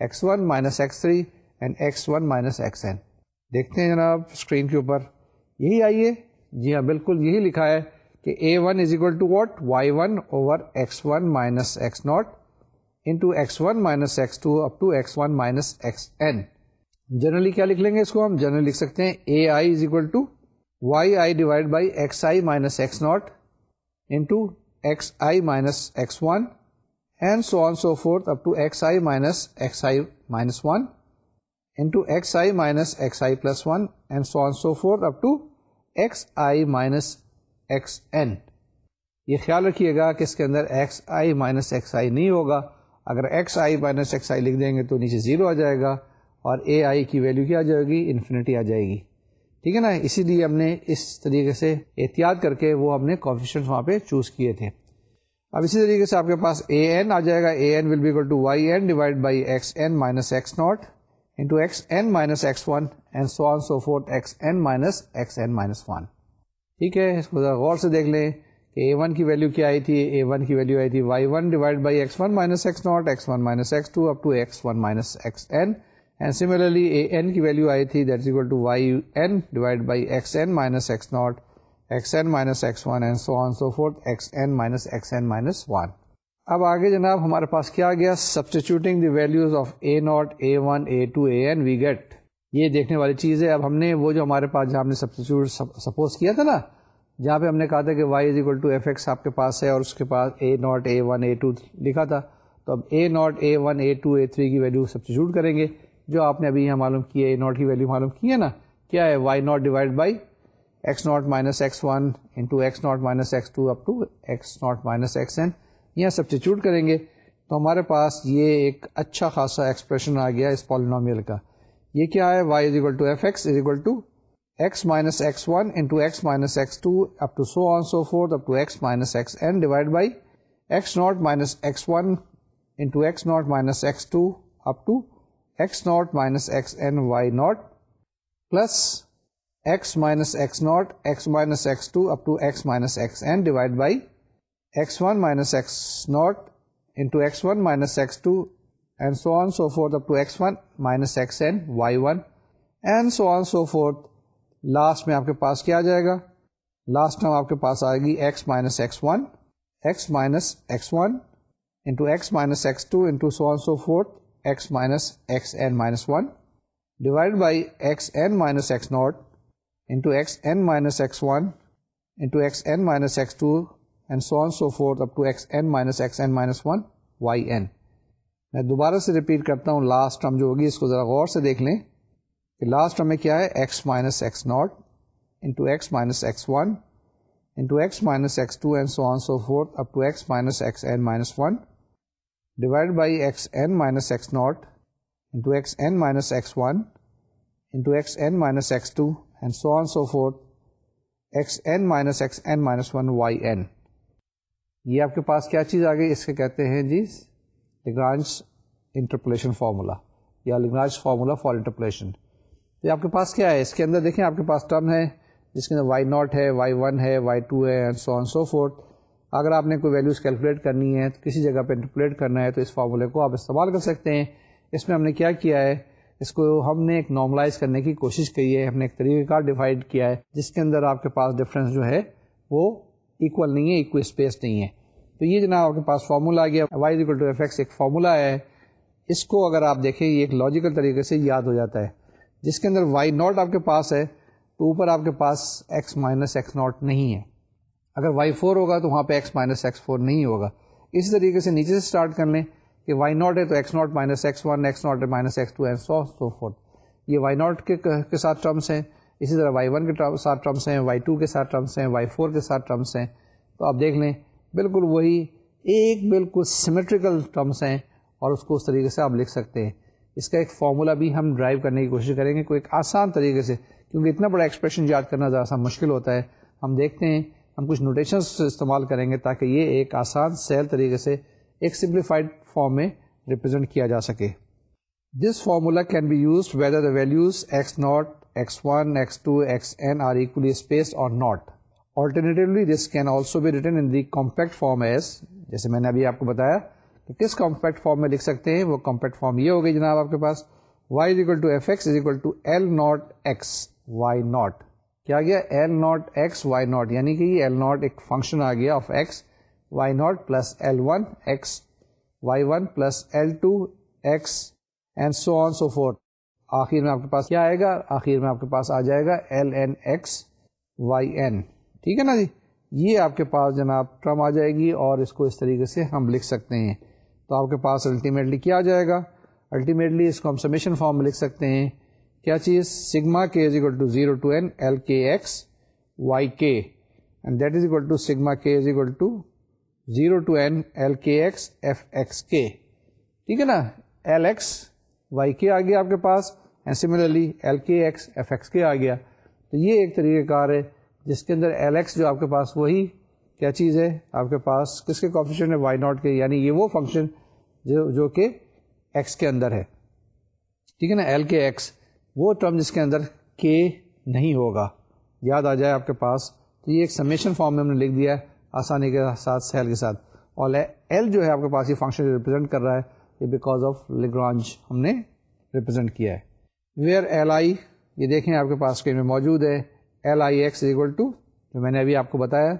x one minus x three and x one minus x n دیکھتے ہیں جناب اسکرین کے اوپر. یہی آئیے. جی ہاں بالکل یہی لکھا ہے کہ a one is equal to what y one over x one minus x nought into x one minus x two up to x one minus x n generally کیا لکھ لیں گے اس کو ہم؟ جنرلی لکھ سکتے ہیں a i is equal to y i divide by x i minus x nought into x i minus x one and so on so forth up to x i minus x i minus one into x i minus x i plus one and so on so forth up to x i minus x n یہ خیال رکھیے گا کہ اس کے اندر x i minus x i نہیں ہوگا. اگر x i minus x i لکھ دیں گے تو نیچے زیرو آ جائے گا اور اے آئی کی ویلیو کیا آ جائے گی؟ انفینٹی آ جائے گی. ٹھیک ہے نا؟ اسی لیے ہم نے اس طریقے سے احتیاط کر کے وہ ہم نے کوفیشنٹ وہاں پہ چوز کیے تھے. اب اسی طریقے سے آپ کے پاس اے این آ جائے گا۔ A n will be to y n divide by x n minus x nought into x n minus x one and so on so forth x n minus x n minus one ٹھیک ہے، اس کو ذرا غور سے دیکھ لیں کہ اے ون کی ویلو کیا آئی تھی۔ اے ون کی ویلو آئی تھی Y one divide by X one minus X naught X one minus X two up to X one minus X N and similarly A N کی value آئی تھی that is equal to Y N divide by X N minus X naught X N minus X one and so on so forth X N minus X N minus one اب آگے جناب ہمارے پاس کیا گیا؟ Substituting the values of A naught A one A two A N we get یہ دیکھنے والی چیز ہے۔ اب ہم نے وہ جو ہمارے پاس جہاں ہم نے سبسٹیچیوٹ سپوز کیا تھا نا، جہاں پہ ہم نے کہا تھا کہ Y is equal to F X آپ کے پاس ہے اور اس کے پاس A naught A one A two لکھا تھا۔ تو اب A naught A one A two A three کی ویلو سبسٹیچیوٹ کریں گے۔ جو آپ نے ابھی یہاں معلوم کی ہے اے ناٹ کی ویلو معلوم کی ہے نا، کیا ہے؟ Y naught divide by X naught minus X one into X naught minus X two up to X naught minus X N یہاں سبسٹیچیوٹ کریں گے تو ہمارے پاس یہ ایک اچھا خاصا ایکسپریشن آ گیا اس پالینومیل کا۔ یہ کیا ہے؟ Y is equal to F X is equal to x minus x1 into x minus x2 up to so on so forth up to x minus xn divided by x naught minus x1 into x naught minus x2 up to x naught minus xn y naught plus x minus x naught x minus x2 up to x minus xn divided by x1 minus x naught into x1 minus x2 and so on so forth up to x1 minus xn y1 and so on so forth last میں آپ کے پاس کیا آ جائے گا last time آپ کے پاس آئے گی X minus X one X minus X one into X minus X two into so on so forth X minus X N minus one divide by X N minus X naught into X N minus X one into X N minus X two and so on so forth up to X N minus X N minus one Y N میں دوبارہ سے repeat کرتا ہوں last term جو ہوگی اس کو ذرا غور سے دیکھ لیں کہ لاسٹ ہمیں کیا ہے X minus X naught into X minus X one into X minus X two and so on so forth up to X minus X N minus one divide by X N minus X naught into X N minus X one into X N minus X two and so on so forth X N minus X N minus one Y N یہ آپ کے پاس کیا چیز آ گئی؟ اس کے کہتے ہیں جی لگرانچ انٹرپلیشن فارمولا یا لگرانچ فارمولا فار انٹرپلیشن تو آپ کے پاس کیا ہے؟ اس کے اندر دیکھیں آپ کے پاس ٹرم ہے جس کے اندر وائی ناٹ ہے وائی ون ہے وائی ٹو ہے and so on so forth اگر آپ نے کوئی ویلیوز کیلکولیٹ کرنی ہے تو کسی جگہ پہ انٹرپلیٹ کرنا ہے، تو اس فارمولے کو آپ استعمال کر سکتے ہیں۔ اس میں ہم نے کیا کیا ہے؟ اس کو ہم نے ایک نارملائز کرنے کی کوشش کی ہے، ہم نے ایک طریقہ کار ڈیوائڈ کیا ہے، جس کے اندر آپ کے پاس ڈفرینس جو ہے، وہ ایکول نہیں ہے ایکو اسپیس نہیں ہے۔ تو یہ جناب آپ کے پاس فارمولا آ گیا۔ Y equal to F X ایک فارمولا ہے۔ اس کو اگر آپ دیکھیں، یہ ایک لاجیکل طریقے سے یاد ہو جاتا ہے۔ جس کے اندر وائی ناٹ آپ کے پاس ہے، تو اوپر آپ کے پاس ایکس مائنس ایکس ناٹ نہیں ہے۔ اگر وائی فور ہوگا، تو وہاں پہ ایکس مائنس ایکس فور نہیں ہوگا۔ اسی طریقے سے نیچے سے اسٹارٹ کر لیں۔ کہ وائی ناٹ ہے تو X naught minus X one X naught minus X two so so forth یہ وائی ناٹ کے ساتھ ٹرمس ہیں. اسی طرح وائی ون کے ساتھ ٹرمس ہیں وائی ٹو کے ساتھ ٹرمس ہیں وائی فور کے ساتھ ٹرمس ہیں. تو آپ دیکھ لیں، بالکل وہی ایک بالکل سیمیٹریکل ٹرمس ہیں اور اس کو اس طریقے سے آپ لکھ سکتے ہیں. اس کا ایک فارمولا بھی ہم ڈرائیو کرنے کی کوشش کریں گے کوئی ایک آسان طریقے سے، کیونکہ اتنا بڑا ایکسپریشن یاد کرنا ذرا سا مشکل ہوتا ہے. ہم دیکھتے ہیں، ہم کچھ نوٹیشنس استعمال کریں گے تاکہ یہ ایک آسان سیل طریقے سے ایک سمپلیفائڈ فارم میں ریپرزینٹ کیا جا سکے۔ This formula can be used whether the values X naught X one X two X N are equally spaced or not alternatively this can also be written in the compact form as جیسے میں نے ابھی آپ کو بتایا، تو کس compact form میں لکھ سکتے ہیں؟ وہ کمپیکٹ فارم یہ ہوگی جناب آپ کے پاس۔ Y is equal to F X is equal to L naught X Y naught کیا گیا؟ L naught X Y naught یعنی کہ یہ ایل ناٹ ایک فنکشن آ گیا of X Y naught plus L one X Y one plus L two X and so on so forth آخر میں آپ کے پاس کیا آئے گا؟ آخر میں آپ کے پاس آ جائے گا L N X Y N ٹھیک ہے نا جی؟ یہ آپ کے پاس جناب ٹرم آ جائے گی اور اس کو اس طریقے سے ہم لکھ سکتے ہیں۔ تو آپ کے پاس الٹیمیٹلی کیا آ جائے گا؟ الٹیمیٹلی اس کو ہم سمیشن فارم میں لکھ سکتے ہیں۔ کیا چیز؟ Sigma K is equal to zero to N L K X Y K and that is equal to sigma K is equal to zero to N L K X F X K. ٹھیک ہے نا؟ L x Y k آ گیا آپ کے پاس and similarly L K X F X K آ گیا۔ تو یہ ایک طریقہ کار ہے جس کے اندر ایل ایکس جو آپ کے پاس وہی کیا چیز ہے؟ آپ کے پاس کس کے کافیشن ہے؟ وائی ناٹ کے۔ یعنی یہ وہ فنکشن جو جو کہ ایکس کے اندر ہے۔ ٹھیک ہے نا؟ ایل کے ایکس وہ ٹرم جس کے اندر کے نہیں ہوگا۔ یاد آ جائے آپ کے پاس۔ تو یہ ایک سمیشن فارم میں ہم نے لکھ دیا ہے۔ آسانی کے ساتھ سیل کے ساتھ۔ اور ایل جو ہے آپ کے پاس یہ فنکشن ریپرزینٹ کر رہا ہے، یہ بیکاز آف لگرانج ہم نے ریپرزینٹ کیا ہے۔ ویئر ایل آئی یہ دیکھیں آپ کے پاس اسکرین میں موجود ہے۔ L I X is equal to جو میں نے ابھی آپ کو بتایا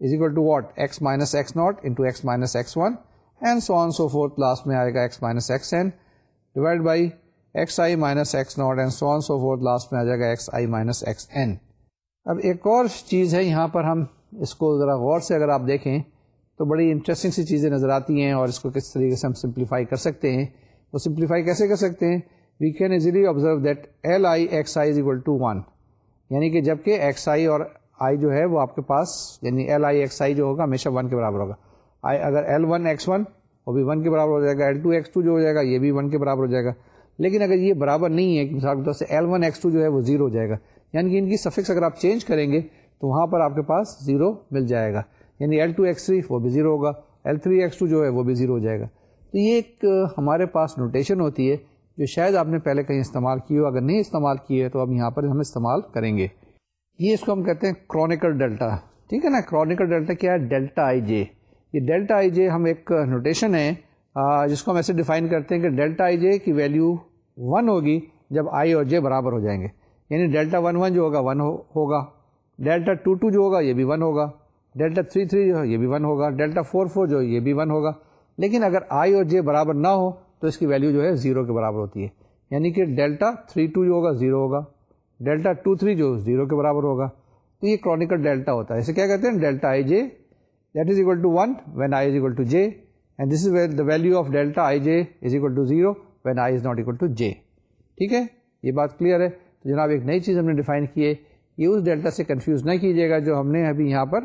is equal to what X minus X naught into X minus X one and so on so forth last میں آئے گا X minus X N divide by X I minus X naught and so on so forth last میں آ جائے گا X I minus X N اب ایک اور چیز ہے، یہاں پر ہم اس کو ذرا غور سے اگر آپ دیکھیں تو بڑی انٹرسٹنگ سی چیزیں نظر آتی ہیں اور اس کو کس طریقے سے ہم سمپلیفائی کر سکتے ہیں۔ وہ سمپلیفائی کیسے کر سکتے ہیں؟ We can easily observe that L I X I is equal to one یعنی کہ جبکہ ایکس آئی اور آئی جو ہے وہ آپ کے پاس یعنی ایل آئی ایکس آئی جو ہوگا ہمیشہ ون کے برابر ہوگا۔ آئی اگر ایل ون ایکس ون وہ بھی ون کے برابر ہو جائے گا۔ ایل ٹو ایکس ٹو جو ہو جائے گا، یہ بھی ون کے برابر ہو جائے گا۔ لیکن اگر یہ برابر نہیں ہے، مثال کے طور سے ایل ون ایکس ٹو جو ہے وہ زیرو ہو جائے گا۔ یعنی کہ ان کی سفکس اگر آپ چینج کریں گے تو وہاں پر آپ کے پاس زیرو مل جائے گا۔ یعنی ایل ٹو ایکس تھری وہ بھی زیرو ہوگا ایل تھری ایکس ٹو جو ہے وہ بھی زیرو ہو جائے گا۔ تو یہ ایک ہمارے پاس نوٹیشن ہوتی ہے جو شاید آپ نے پہلے کہیں استعمال کی ہو، اگر نہیں استعمال کی ہے تو اب یہاں پر ہم استعمال کریں گے۔ یہ اس کو ہم کہتے ہیں کرونیکل ڈیلٹا ٹھیک ہے نا؟ کرونیکل ڈیلٹا کیا ہے؟ ڈیلٹا آئی جے یہ ڈیلٹا آئی جے ہم ایک نوٹیشن ہے جس کو ہم ایسے ڈیفائن کرتے ہیں کہ ڈیلٹا آئی جے کی ویلیو ون ہوگی جب آئی اور جے برابر ہو جائیں گے۔ یعنی ڈیلٹا ون ون جو ہوگا ون ہوگا۔ ڈیلٹا ٹو ٹو جو ہوگا یہ بھی ون ہوگا، ڈیلٹا تھری تھری جو ہے یہ بھی ون ہوگا، ڈیلٹا فور فور جو ہے یہ بھی ون ہوگا۔ لیکن اگر آئی اور جے برابر نہ ہو تو اس کی ویلیو جو ہے زیرو کے برابر ہوتی ہے۔ یعنی کہ ڈیلٹا تھری ٹو جو ہوگا زیرو ہوگا، ڈیلٹا ٹو تھری جو زیرو کے برابر ہوگا۔ تو یہ کرونیکل ڈیلٹا ہوتا ہے۔ اسے کیا کہتے ہیں؟ Delta I J, that is equal to one when I is equal to J, and this is the value of delta I J is equal to zero when I is not equal to J. ٹھیک ہے؟ یہ بات clear ہے۔ تو جناب، ایک نئی چیز ہم نے ڈیفائن کی ہے۔ یہ اس ڈیلٹا سے کنفیوز نہ کیجیے گا جو ہم نے ابھی یہاں پر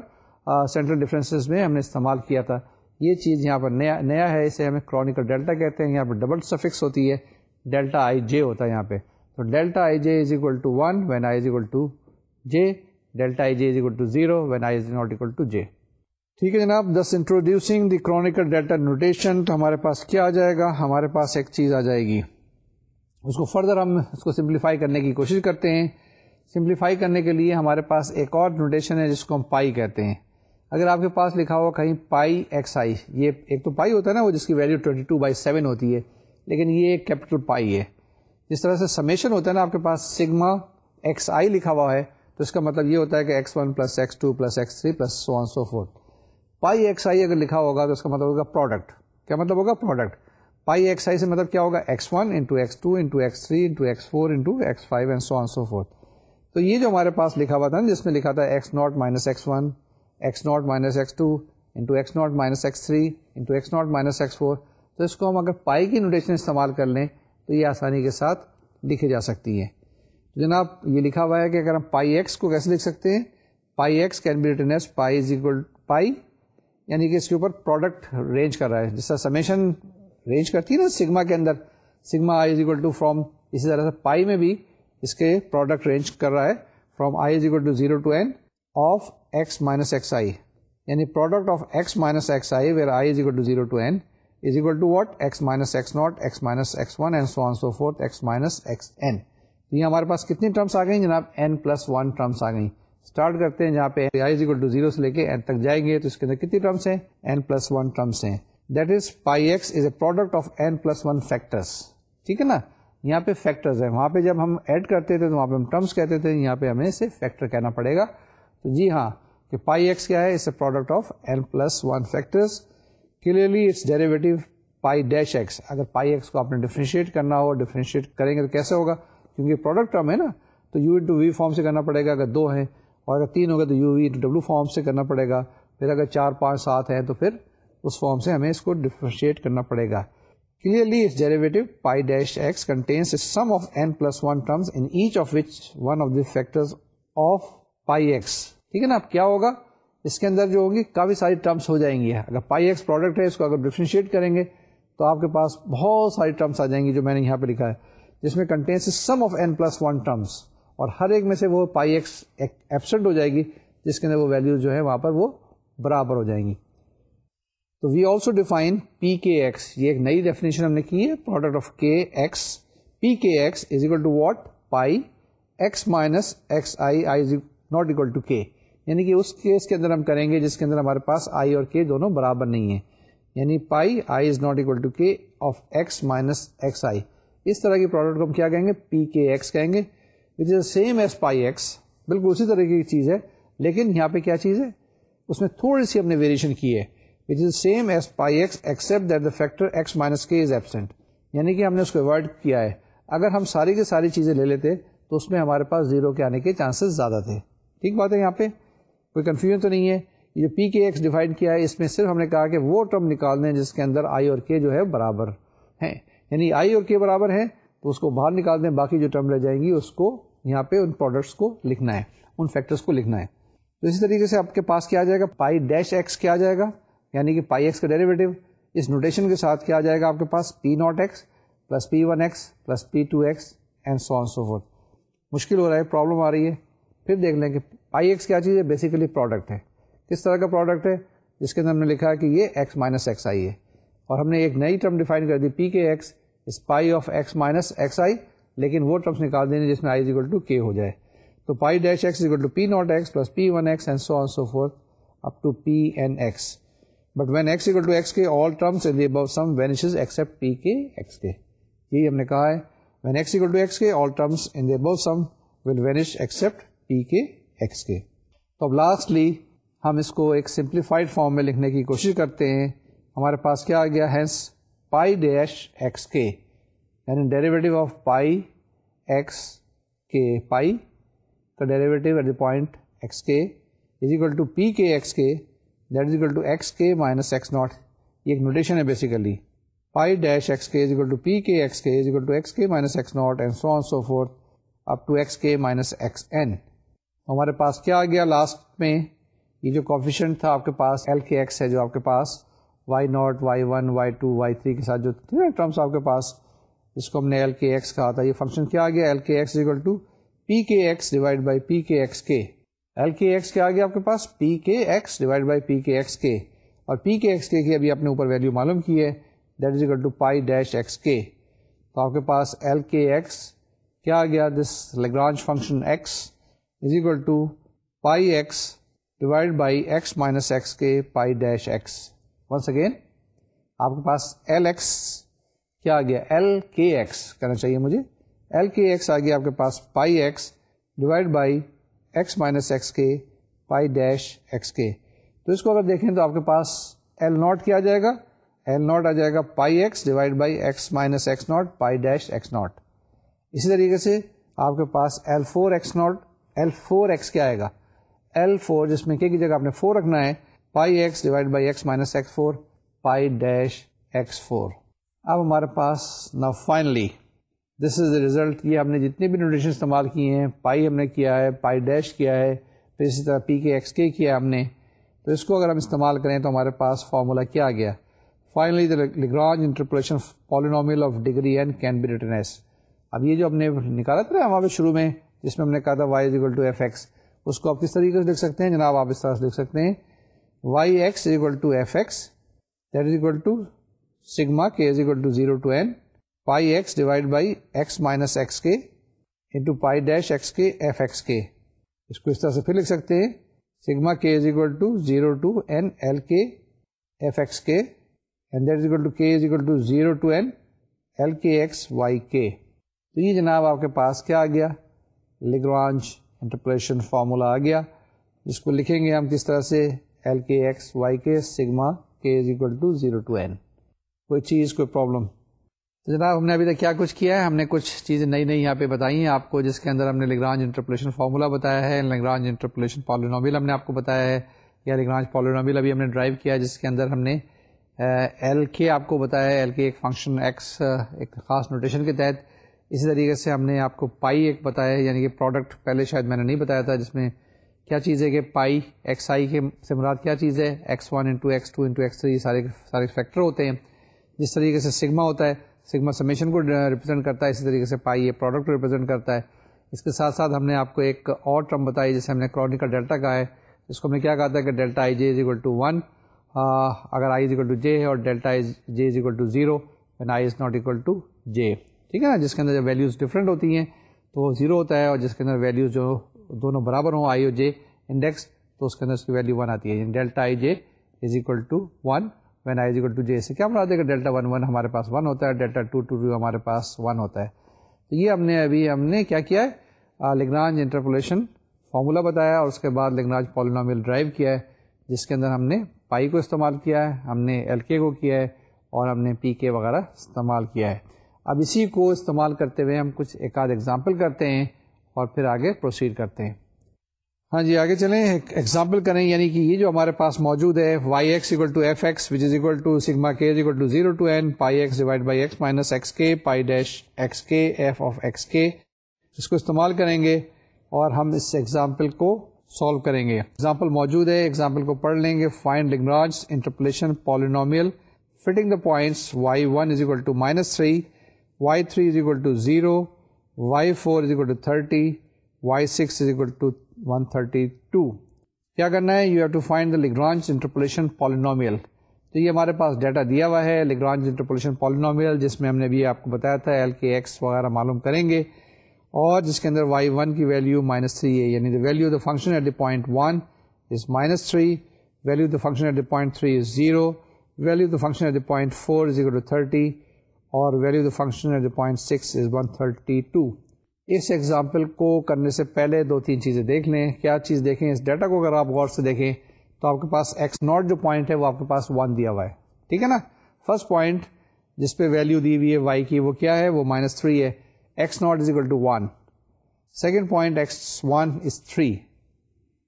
سینٹرل ڈفرینسز میں ہم نے استعمال کیا تھا۔ یہ چیز یہاں پر نیا نیا ہے، اسے ہمیں کرونیکل ڈیلٹا کہتے ہیں۔ یہاں پر ڈبل سفکس ہوتی ہے ڈیلٹا آئی جے ہوتا ہے یہاں پہ۔ تو delta i j is equal to one when i is equal to j delta i j is equal to zero when i is not equal to j ٹھیک ہے جناب this introducing the Kronecker delta notation تو ہمارے پاس کیا آ جائے گا؟ ہمارے پاس ایک چیز آ جائے گی۔ اس کو فردر ہم اس کو سمپلیفائی کرنے کی کوشش کرتے ہیں۔ سمپلیفائی کرنے کے لیے ہمارے پاس ایک اور نوٹیشن ہے جس کو ہم پائی کہتے ہیں۔ اگر آپ کے پاس لکھا ہوا کہیں پائی ایکس آئی یہ ایک تو پائی ہوتا ہے نا وہ جس کی value twenty two by seven ہوتی ہے، لیکن یہ ایک کیپٹل پائی ہے۔ جس طرح سے سمیشن ہوتا ہے نا آپ کے پاس سگما ایکس آئی لکھا ہوا ہے، تو اس کا مطلب یہ ہوتا ہے کہ X one plus X two plus X three plus so on so forth pi X I اگر لکھا ہوگا تو اس کا مطلب ہوگا پروڈکٹ کیا مطلب ہوگا پروڈکٹ پائی ایکس آئی سے مطلب کیا ہوگا؟ X one into X two into X three into X four into X five and so on so forth تو یہ جو ہمارے پاس لکھا ہوا تھا نا، جس میں لکھا تھا X naught minus X one X naught minus X two into X naught minus X three into X naught minus X four تو اس کو ہم اگر پائی کی نوٹیشن استعمال کر لیں تو یہ آسانی کے ساتھ لکھی جا سکتی ہے۔ جناب، یہ لکھا ہوا ہے کہ اگر ہم پائی ایکس کو کیسے لکھ سکتے ہیں؟ Pi X can be written as pi is equal pi یعنی کہ اس کے اوپر پروڈکٹ رینج کر رہا ہے۔ جس طرح سمیشن رینج کرتی ہے نا سگما کے اندر، sigma I is equal to from اسی طرح سے پائی میں بھی اس کے پروڈکٹ رینج کر رہا ہے from I is equal to zero to N of X minus X I یعنی product of X minus X I where I is equal to zero to N is equal to what X minus X naught X minus X one and so on so forth X minus X N یہ ہمارے پاس کتنی terms آ گئی جناب؟ N plus one terms آ گئی start کرتے ہیں جہاں پہ I is equal to zero سے لے کے این تک جائیں گے تو اس کے اندر کتنی ٹرمس ہیں؟ این پلس ون ٹرمس ہیں. That is pi X is a product of N plus one factors ٹھیک ہے نا؟ یہاں پہ فیکٹرز ہیں۔ وہاں پہ جب ہم ایڈ کرتے تھے تو وہاں پہ ہم ٹرمس کہتے تھے، یہاں پہ ہمیں اسے فیکٹر کہنا پڑے گا۔ تو جی ہاں کہ پائی ایکس کیا ہے؟ Is a product of N plus one factors clearly it's derivative pi dash X اگر پائی ایکس کو آپ نے ڈیفرینشیٹ کرنا ہو ڈیفرینشیٹ کریں گے تو کیسے ہوگا؟ کیونکہ پروڈکٹ ٹرم ہے نا، تو یو انٹو وی فارم سے کرنا پڑے گا۔ اگر دو ہیں اور اگر تین ہوگا تو U V into W form سے کرنا پڑے گا۔ پھر اگر چار پانچ سات ہیں تو پھر اس فارم سے ہمیں اس کو ڈفرینشیٹ کرنا پڑے گا۔ Clearly, its derivative pi dash x contains a sum of n plus 1 terms in each of which one of the factors of pi x. ٹھیک ہے نا اب کیا ہوگا اس کے اندر جو ہوگی کافی ساری ٹرمس ہو جائیں گی اگر پائی ایکس پروڈکٹ ہے اس کو اگر ڈیفرینشیٹ کریں گے تو آپ کے پاس بہت ساری ٹرمس آ جائیں گی جو میں نے یہاں پہ لکھا ہے جس میں contains sum of N plus one terms اور ہر ایک میں سے وہ پائی ایکس ایبسنٹ ہو جائے گی جس کے اندر وہ ویلو جو ہے وہاں پر وہ برابر ہو جائیں گی تو وی آلسو ڈیفائن پی کے ایکس یہ ایک نئی ڈیفینیشن ہم نے کی ہے. Product of K X P K X is equal to what pi X minus X I I not equal to K یعنی کہ اس کیس کے اندر ہم کریں گے جس کے اندر ہمارے پاس آئی اور کے دونوں برابر نہیں ہیں. یعنی pi I is not equal to K of X minus X I اس طرح کی پروڈکٹ کو ہم کیا کہیں گے؟ پی کے ایکس کہیں گے. Which is same as pi X بالکل اسی طرح کی چیز ہے. لیکن یہاں پہ کیا چیز ہے؟ اس میں تھوڑی سی ہم نے ویریشن کی ہے. Which is same as pi X except that the factor X minus K is absent یعنی کہ ہم نے اس کو اوائڈ کیا ہے۔ اگر ہم ساری کی ساری چیزیں لے لیتے تو اس میں ہمارے پاس زیرو کے آنے کے چانسز زیادہ تھے۔ ٹھیک بات ہے یہاں پہ؟ کوئی کنفیوژن تو نہیں ہے۔ یہ پی کے ایکس ڈیفائن کیا ہے، اس میں صرف ہم نے کہا کہ وہ ٹرم نکال دیں جس کے اندر آئی اور کے جو ہے برابر ہیں۔ یعنی آئی اور کے برابر ہیں تو اس کو باہر نکال دیں، باقی جو ٹرم رہ جائیں گی اس کو یہاں پہ ان پروڈکٹس کو لکھنا ہے، ان فیکٹرس کو لکھنا ہے۔ تو اسی طریقے سے آپ کے پاس کیا آ جائے گا؟ پائی ڈیش ایکس کیا آ جائے گا؟ یعنی کہ پائی ایکس کا ڈیریویٹو اس نوٹیشن کے ساتھ کیا آ جائے گا آپ کے پاس P naught X plus P one X plus P two X and so on so forth مشکل ہو رہا ہے پرابلم آ رہی ہے۔ پھر دیکھ لیں کہ پائی ایکس کیا چیز ہے؟ بیسیکلی پروڈکٹ ہے۔ کس طرح کا پروڈکٹ ہے؟ جس کے اندر ہم نے لکھا ہے کہ یہ ایکس مائنس ایکس آئی ہے۔ اور ہم نے ایک نئی ٹرم ڈیفائن کر دی P K X as pi of X minus X I لیکن وہ ٹرمس نکال دیں جس میں آئی اکول ٹو کے ہو جائے۔ تو pi dash X equal to P naught X plus P one X and so on so forth up to P N X but when X equal to X K all terms in Abu some vanishes except پی کے x k یہی ہم نے کہا ہے when x equal to x k all terms in the above sum will vanish except p k x k تو اب lastly ہم اس کو ایک سمپلیفائڈ فارم میں لکھنے کی کوشش کرتے ہیں ہمارے پاس کیا آ گیا hence pi dash x k یعنی derivative of pi x k pi کا derivative at the point x k is equal to p k x k that is equal to x k minus x naught یہ ایک notation ہے basically pi dash x k is equal to p k x k is equal to x k minus x naught and so on so forth up to x k minus x n ہمارے پاس کیا آ گیا last میں؟ یہ جو coefficient تھا آپ کے پاس ایل کے ایکس ہے جو آپ کے پاس y naught y one y two y three کے ساتھ جو تھے ٹرمس آپ کے پاس جس کو ہم نے ایل کے ایکس کہا تھا۔ یہ فنکشن کیا آ گیا؟ ایل کے ایکس اکول ٹو پی کے ایکس ڈیوائڈ بائی پی کے ایکس کے ایل کے ایکس کیا آ گیا آپ کے پاس پی کے ایکس ڈیوائڈ بائی پی کے ایکس کے اور پی کے ایکس کے کی ابھی اپنے اوپر ویلو معلوم کی ہے. That is equal to pi dash x k تو آپ کے پاس ایل کے ایکس کیا آ گیا? This Lagrange function x is equal to pi x divide by x minus x k pi dash x once again آپ کے پاس ایل ایکس کیا آ گیا? ایل کے ایکس کہنا چاہیے مجھے. ایل کے ایکس آ گیا آپ کے پاس pi x divide by x minus x k pi dash x k تو اس کو اگر دیکھیں تو آپ کے پاس ایل ناٹ کیا آ جائے گا؟ ایل ناٹ آ جائے گا pi x divide by x minus x naught pi dash x naught اسی طریقے سے آپ کے پاس L four x naught L four x کیا آئے گا؟ ایل فور جس میں کی جگہ آپ نے فور رکھنا ہے pi x divide by x minus x four pi dash x four اب ہمارے پاس نا finally this is the result یہ ہم نے جتنے بھی نوٹیشن استعمال کیے ہیں پائی ہم نے کیا ہے پائی ڈیش کیا ہے، پھر اسی طرح پی کے ایکس کے کیا ہم نے۔ تو اس کو اگر ہم استعمال کریں تو ہمارے پاس فارمولا کیا آ گیا۔ Finally the Lagrange interpolation polynomial of degree and can be written as اب یہ جو ہم نے نکالا تھا ہمارے شروع میں، جس میں ہم نے کہا تھا y is equal to f x اس کو آپ کس طریقے سے لکھ سکتے ہیں؟ جناب آپ اس طرح سے لکھ سکتے ہیں۔ Y x is equal to f x that is equal to sigma k is equal to zero to n pi x divide by x minus x k into pi dash x k f x k. اس کو اس طرح سے پھر لکھ سکتے ہیں۔ Sigma k is equal to zero to n L k f x k and that is equal to k is equal to zero to n L k x y k. تو یہ جناب آپ کے پاس کیا آ گیا؟ لگرانچ انٹرپریشن فارمولا آ گیا۔ جس کو لکھیں گے ہم کس طرح سے؟ ایل کے x y k sigma k is equal to zero to n. کوئی چیز، کوئی پرابلم؟ تو جناب، ہم نے ابھی تک کیا کچھ کیا ہے؟ ہم نے کچھ چیزیں نئی نئی یہاں پہ بتائی ہیں۔ آپ کو جس کے اندر ہم نے لگرانج انٹرپلیشن فارمولا بتایا ہے لگرانج انٹرپلیشن پالینوبل ہم نے آپ کو بتایا ہے، یا لگرانج پالینوبل ابھی ہم نے ڈرائیو کیا جس کے اندر ہم نے ایل کے آپ کو بتایا ہے۔ ایل کے ایک فنکشن ایکس ایک خاص نوٹیشن کے تحت۔ اسی طریقے سے ہم نے آپ کو پائی ایک بتایا ہے یعنی کہ پروڈکٹ پہلے شاید میں نے نہیں بتایا تھا، جس میں کیا چیز ہے کہ پائی ایکس آئی کے سے مراد کیا چیز ہے؟ X one into x two into x three سارے سارے فیکٹر ہوتے ہیں۔ جس طریقے سے سگما ہوتا ہے سگما سمیشن کو ریپرزینٹ کرتا ہے، اسی طریقے سے پائی یہ پروڈکٹ کو ریپرزینٹ کرتا ہے۔ اس کے ساتھ ساتھ ہم نے آپ کو ایک اور ٹرم بتائی جیسے ہم نے کرونیکل ڈیلٹا کا ہے۔ اس کو ہم نے کیا کہا تھا کہ delta i j is equal to one اگر i is equal to j ہے اور delta j is equal to zero and i is not equal to j ٹھیک ہے نا؟ جس کے اندر جب ویلیوز ڈفرینٹ ہوتی ہیں تو وہ زیرو ہوتا ہے اور جس کے اندر ویلیوز جو دونوں برابر ہوں آئی او جے انڈیکس تو اس کے اندر اس کی ویلیو ون آتی ہے۔ Delta i j is equal to one when i to j سے کیا مراد ہے کہ ڈیلٹا ون ون ہمارے پاس ون ہوتا ہے ڈیلٹا ٹو ٹو ٹو ہمارے پاس ون ہوتا ہے تو یہ ہم نے ابھی ہم نے کیا کیا ہے لگرانج انٹرپولیشن فارمولا بتایا اور اس کے بعد لگرانج پالینومیل ڈرائیو کیا ہے جس کے اندر ہم نے پائی کو استعمال کیا ہے ہم نے ایل کے کو کیا ہے اور ہم نے پی کے وغیرہ استعمال کیا ہے اب اسی کو استعمال کرتے ہوئے ہم کچھ ایک آدھ ایگزامپل کرتے ہیں اور پھر آگے پروسیڈ کرتے ہیں ہاں جی آگے چلیں۔ ایگزامپل کریں یعنی کہ یہ جو ہمارے پاس موجود ہے y x equal to f x which is equal to sigma k is equal to zero to n pi x divide by x minus x k pi dash x k f of x k اس کو استعمال کریں گے اور ہم اس example کو سالو کریں گے۔ ایگزامپل موجود ہے ایگزامپل کو پڑھ لیں گے۔ Find Lagrange interpolation polynomial fitting the points y one is equal to minus three y three is equal to zero y four is equal to thirty y six is equal to 132 کیا کرنا ہے؟ You have to find the Lagrange interpolation polynomial تو یہ ہمارے پاس data دیا ہوا ہے Lagrange interpolation polynomial جس میں ہم نے بھی آپ کو بتایا تھا ایل کے ایکس وغیرہ معلوم کریں گے۔ اور جس کے اندر وائی ون کی ویلیو مائنس تھری ہے یعنی the value the function at the point one is minus three value the function at the point three is zero value the function at the point four is equal to thirty اور value the function at the point six is one thirty two us example کو کرنے سے پہلے دو تین چیزیں دیکھ لیں۔ کیا چیز دیکھیں؟ اس ڈیٹا کو اگر آپ غور سے دیکھیں تو آپ کے پاس ایکس ناٹ جو پوائنٹ ہے وہ آپ کے پاس ون دیا ہوا ہے۔ ٹھیک ہے نا؟ فرسٹ پوائنٹ جس پہ ویلو دی ہوئی ہے وائی کی وہ کیا ہے؟ وہ مائنس تھری ہے۔ X naught is equal to one second point x one is three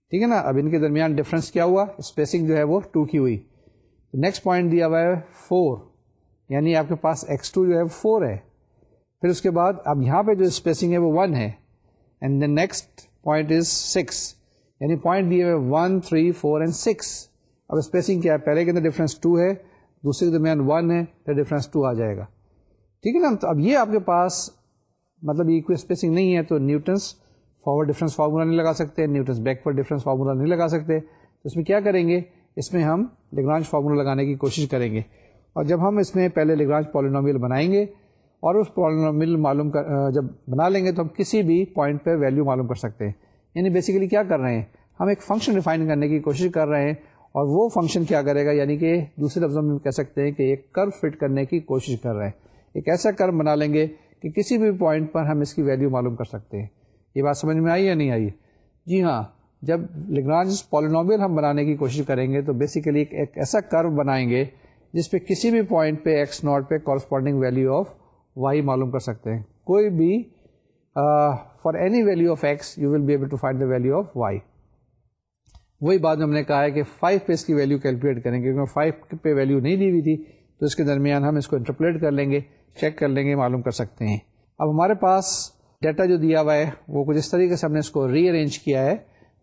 ٹھیک ہے نا؟ اب ان کے درمیان ڈفرنس کیا ہوا؟ اسپیسنگ جو ہے وہ ٹو کی ہوئی۔ نیکسٹ پوائنٹ دیا ہوا ہے فور یعنی آپ کے پاس ایکس ٹو جو ہے فور ہے۔ پھر اس کے بعد اب یہاں پہ جو اسپیسنگ ہے وہ ون ہے. And the next point is six یعنی پوائنٹ دیے ہوئے one three four and six اب اسپیسنگ کیا ہے؟ پہلے کے اندر ڈفرینس ٹو ہے، دوسرے کے درمیان ون ہے، پھر ڈفرینس ٹو آ جائے گا. ٹھیک ہے نا؟ تو اب یہ آپ کے پاس مطلب یہ کوئی اسپیسنگ نہیں ہے، تو نیوٹنس فارورڈ ڈفرینس فارمولا نہیں لگا سکتے نیوٹنس بیکورڈ ڈفرینس فارمولا نہیں لگا سکتے. تو اس میں کیا کریں گے؟ اس میں ہم لگرانچ فارمولا لگانے کی کوشش کریں گے. اور جب ہم اس میں پہلے لگرانچ پالینومیل بنائیں گے اور اس پالینومیل معلوم کر جب بنا لیں گے تو ہم کسی بھی پوائنٹ پہ ویلیو معلوم کر سکتے ہیں۔ یعنی بیسیکلی کیا کر رہے ہیں؟ ہم ایک فنکشن ڈیفائن کرنے کی کوشش کر رہے ہیں اور وہ فنکشن کیا کرے گا؟ یعنی کہ دوسرے لفظوں میں کہہ سکتے ہیں کہ ایک کر فٹ کرنے کی کوشش کر رہے ہیں۔ ایک ایسا کر بنا لیں گے کہ کسی بھی پوائنٹ پر ہم اس کی ویلیو معلوم کر سکتے ہیں۔ یہ بات سمجھ میں آئی یا نہیں آئی؟ جی ہاں جب لگرانج پالینومیل ہم بنانے کی کوشش کریں گے تو بیسیکلی ایک ایسا کرو بنائیں گے جس پہ کسی بھی پوائنٹ پہ ایکس ناٹ پہ کورسپونڈنگ ویلیو آف وائی معلوم کر سکتے ہیں۔ کوئی بھی for any value of x you will be able to find the value of y وہی بات ہم نے کہا ہے کہ فائیو پہ اس کی ویلو کیلکولیٹ کریں گے، کیونکہ فائیو پہ ویلو نہیں دی ہوئی تھی، تو اس کے درمیان ہم اس کو انٹرپلیٹ کر لیں گے چیک کر لیں گے، معلوم کر سکتے ہیں۔ اب ہمارے پاس ڈیٹا جو دیا ہوا ہے، وہ کچھ اس طریقے سے ہم نے اس کو ری ارینج کیا ہے۔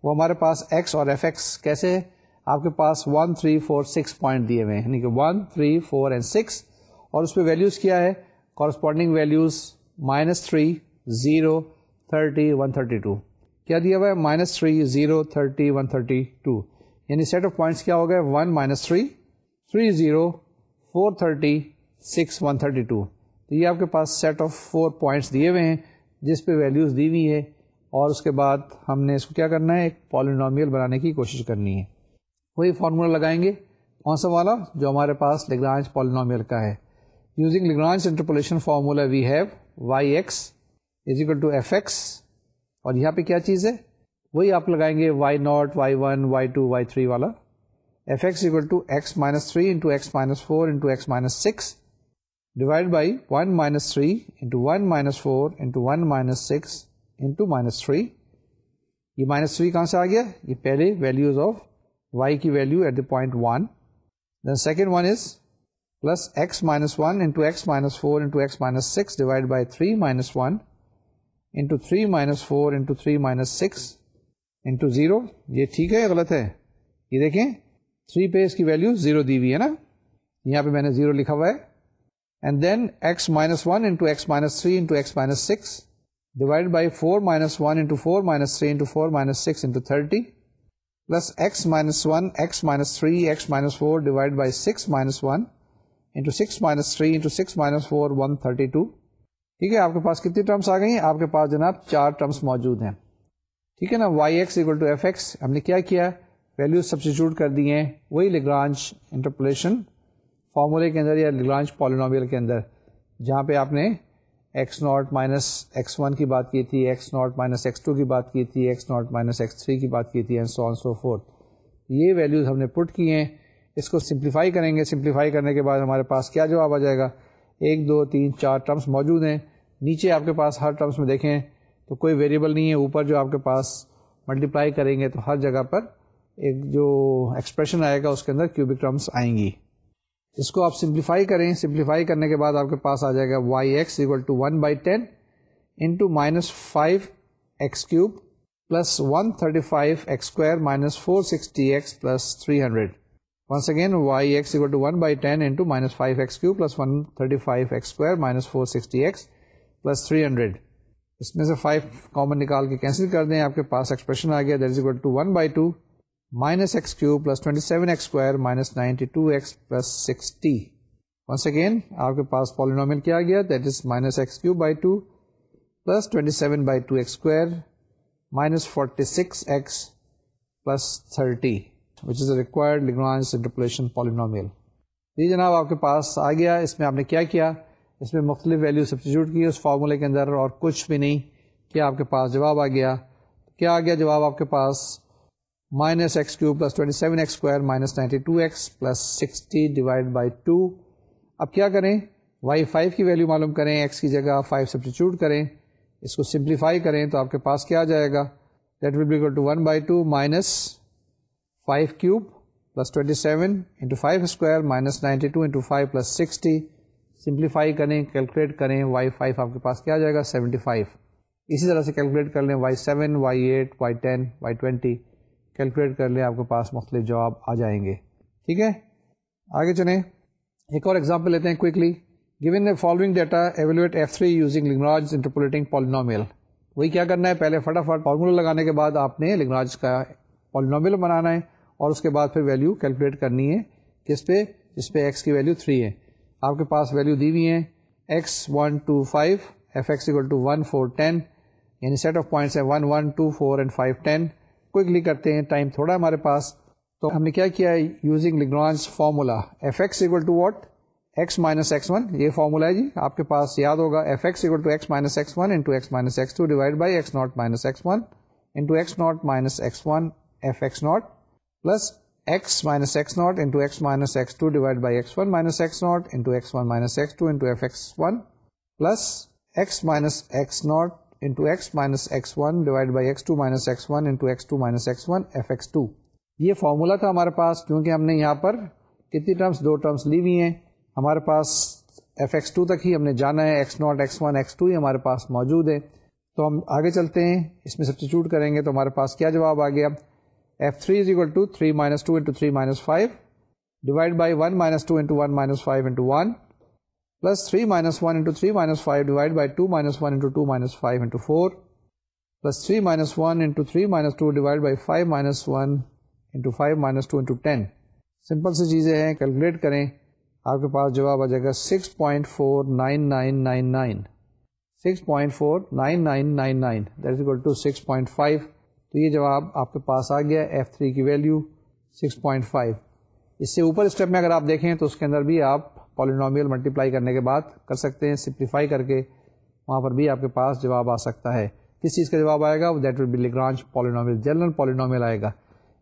وہ ہمارے پاس ایکس اور ایف ایکس کیسے ہے آپ کے پاس one three four six point دیے ہوئے ہیں۔ یعنی کہ one three four and six اور اس پہ ویلوز کیا ہے؟ Corresponding values minus three zero thirty one thirty two کیا دیا ہوا ہے? Minus three zero thirty one thirty two یعنی سیٹ آف پوائنٹس کیا ہو گئے؟ One minus three three zero four thirty six one thirty two تو یہ آپ کے پاس سیٹ آف فور پوائنٹس دیے ہوئے ہیں، جس پہ ویلوز دی ہوئی ہے اور اس کے بعد ہم نے اس کو کیا کرنا ہے؟ ایک پالینومیل بنانے کی کوشش کرنی ہے۔ وہی فارمولا لگائیں گے۔ کون سا والا؟ جو ہمارے پاس لگرانج پالینومیل کا ہے۔ Using Lagrange interpolation formula we have yx is equal to fx. اور یہاں پہ کیا چیز ہے؟ وہی آپ لگائیں گے y naught y one y two y three والا. F x equal to x minus three into x minus four into x minus six divide by one minus three into one minus four into one minus six into minus three یہ minus three کہاں سے آ گیا؟ یہ پہلے values of y کی value at the point one then second one is plus x minus one into x minus four into x minus six divide by three minus one into three minus four into three minus six into zero یہ ٹھیک ہے یا غلط ہے یہ دیکھیں three پہ اس کی ویلیو زیرو دی ہوئی ہے نا یہاں پہ میں نے زیرو لکھا ہوا ہے and then x minus one into x minus three into x minus six divide by four minus one into four minus three into four minus six into thirty plus x minus one x minus three x minus four divide by six minus one into six minus three into six minus four one thirty two ٹھیک ہے؟ آپ کے پاس کتنی terms آ گئی ہیں؟ آپ کے پاس جناب چار ٹرمس موجود ہیں۔ ٹھیک ہے نا؟ Y x equal to f x ہم نے کیا کیا؟ ویلو سبسٹیچیوٹ کر دی ہیں۔ وہی لگرانچ انٹرپولیشن فارمولے کے اندر یا لگرانچ پالینومیل کے اندر، جہاں پہ آپ نے x naught minus x one کی بات کی تھی x naught minus x two کی بات کی تھی x naught minus x three کی بات کی تھی سو سو فور یہ ویلوز ہم نے پٹ کی ہیں۔ اس کو سمپلیفائی کریں گے سمپلیفائی کرنے کے بعد ہمارے پاس کیا جواب آ جائے گا؟ ایک، دو، تین، چار ٹرمس موجود ہیں۔ نیچے آپ کے پاس ہر ٹرمس میں دیکھیں تو کوئی ویریبل نہیں ہے۔ اوپر جو آپ کے پاس ملٹیپلائی کریں گے تو ہر جگہ پر ایک جو ایکسپریشن آئے گا، اس کے اندر کیوبک ٹرمس آئیں گی۔ اس کو آپ سمپلیفائی کریں۔ سمپلیفائی کرنے کے بعد آپ کے پاس آ جائے گا y x equal to one by ten into minus five x cube plus one thirty five x square minus four sixty x plus three hundred Once again, y(x) equal to 1 by 10 into minus 5x cube plus 135x square minus 460x plus 300. اس میں سے 5 common نکال کے cancel کر دیں آپ کے پاس expression آ گیا that is equal to 1 by 2 minus x cube plus 27x square minus 92x plus 60 once again آپ کے پاس پالینومل کیا گیا that is minus x cube by 2 plus 27 by 2x square minus 46x plus 30 which is required interpolation polynomial جی جناب، آپ کے پاس آ گیا، اس میں آپ نے کیا کیا؟ اس میں مختلف ویلیو سبسٹیوٹ کی، اس فارمولے کے اندر، اور کچھ بھی نہیں کیا آپ کے پاس جواب آ گیا۔ کیا آ گیا جواب آپ کے پاس؟ Minus x cube plus twenty seven x square minus ninety two x plus sixty divide by two اب کیا کریں؟ وائی فائیو کی ویلیو معلوم کریں ایکس کی جگہ فائیو سبسٹیچیوٹ کریں۔ اس کو سمپلیفائی کریں تو آپ کے پاس کیا آ جائے گا؟ That will be equal to one by two minus five cube plus twenty seven into five square minus ninety two into five plus sixty simplify کریں کیلکولیٹ کریں وائی فائیو آپ کے پاس کیا جائے گا سیونٹی فائیو اسی طرح سے کیلکولیٹ کر لیں y seven y eight y ten y twenty calculate کر لیں آپ کے پاس مختلف جواب آ جائیں گے ٹھیک ہے آگے چلیں ایک اور ایگزامپل لیتے ہیں quickly given the following data evaluate f three using Lagrange interpolating polynomial وہی کیا کرنا ہے پہلے فٹافٹ فارمولا لگانے کے بعد آپ نے لنگراج کا پالینومیل بنانا ہے اور اس کے بعد پھر ویلیو کیلکولیٹ کرنی ہے کس پہ؟ جس پہ ایکس کی ویلیو تھری ہے۔ آپ کے پاس ویلیو دی ہوئی ہیں x one two five f x equal to one four ten یعنی سیٹ آف پوائنٹس ہیں one one two four and five ten quickly کرتے ہیں ٹائم تھوڑا ہمارے پاس۔ تو ہم نے کیا کیا ہے؟ Using Lagrange's formula f x equal to what x minus x one یہ فارمولا ہے جی۔ آپ کے پاس یاد ہوگا f x equal to x minus x one into x minus x two divide by x naught minus x one into x naught minus x one f x naught plus x minus x naught into x minus x two divide by x one minus x naught into x one minus x two into f x one plus x minus x naught into x minus x one divide by x two minus x one into x two minus x one f x two یہ formula تھا ہمارے پاس کیونکہ ہم نے یہاں پر کتنی ٹرمس دو ٹرمس لی ہوئی ہیں۔ ہمارے پاس ایف ایکس ٹو تک ہی ہم نے جانا ہے۔ X naught x one x two ہی ہمارے پاس موجود ہے تو ہم آگے چلتے ہیں۔ اس میں سبسٹیچیوٹ کریں گے تو ہمارے پاس کیا جواب آ گیا؟ F three is equal to three minus two into three minus five divide by one minus two into one minus five into one plus three minus one into three minus five divide by two minus one into two minus five into four plus three minus one into three minus two divide by five minus one into five minus two into ten simple سی چیزیں ہیں calculate کریں آپ کے پاس جواب آ جائے گا six point four nine nine nine nine six point four nine nine nine nine that is equal to six point five تو یہ جواب آپ کے پاس آ گیا ایف تھری کی ویلیو سکس پوائنٹ فائیو اس سے اوپر اسٹیپ میں اگر آپ دیکھیں تو اس کے اندر بھی آپ پالینومیل ملٹیپلائی کرنے کے بعد کر سکتے ہیں سمپلیفائی کر کے وہاں پر بھی آپ کے پاس جواب آ سکتا ہے۔ کس چیز کا جواب آئے گا؟ That will be Lagrange polynomial general polynomial آئے گا۔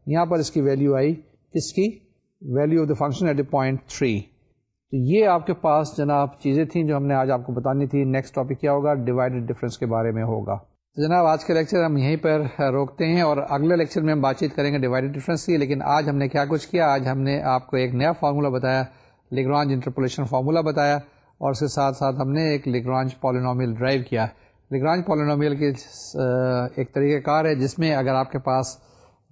یہاں پر اس کی ویلیو آئی۔ کس کی؟ Value of the function at a point three تو یہ آپ کے پاس جناب چیزیں تھیں جو ہم نے آج آپ کو بتانی تھی۔ نیکسٹ ٹاپک کیا ہوگا؟ ڈیوائڈیڈ ڈفرینس کے بارے میں ہوگا۔ جناب، آج کے لیکچر ہم یہیں پر روکتے ہیں اور اگلے لیکچر میں ہم بات چیت کریں گے ڈیوائڈ ڈفرینس کی، لیکن آج ہم نے کیا کچھ کیا؟ آج ہم نے آپ کو ایک نیا فارمولا بتایا، لیگرانج انٹرپولیشن فارمولا بتایا اور اس کے ساتھ ساتھ ہم نے ایک لیگرانج پالینومیل ڈرائیو کیا۔ لیگرانج پالینومیل کی ایک طریقہ کار ہے جس میں اگر آپ کے پاس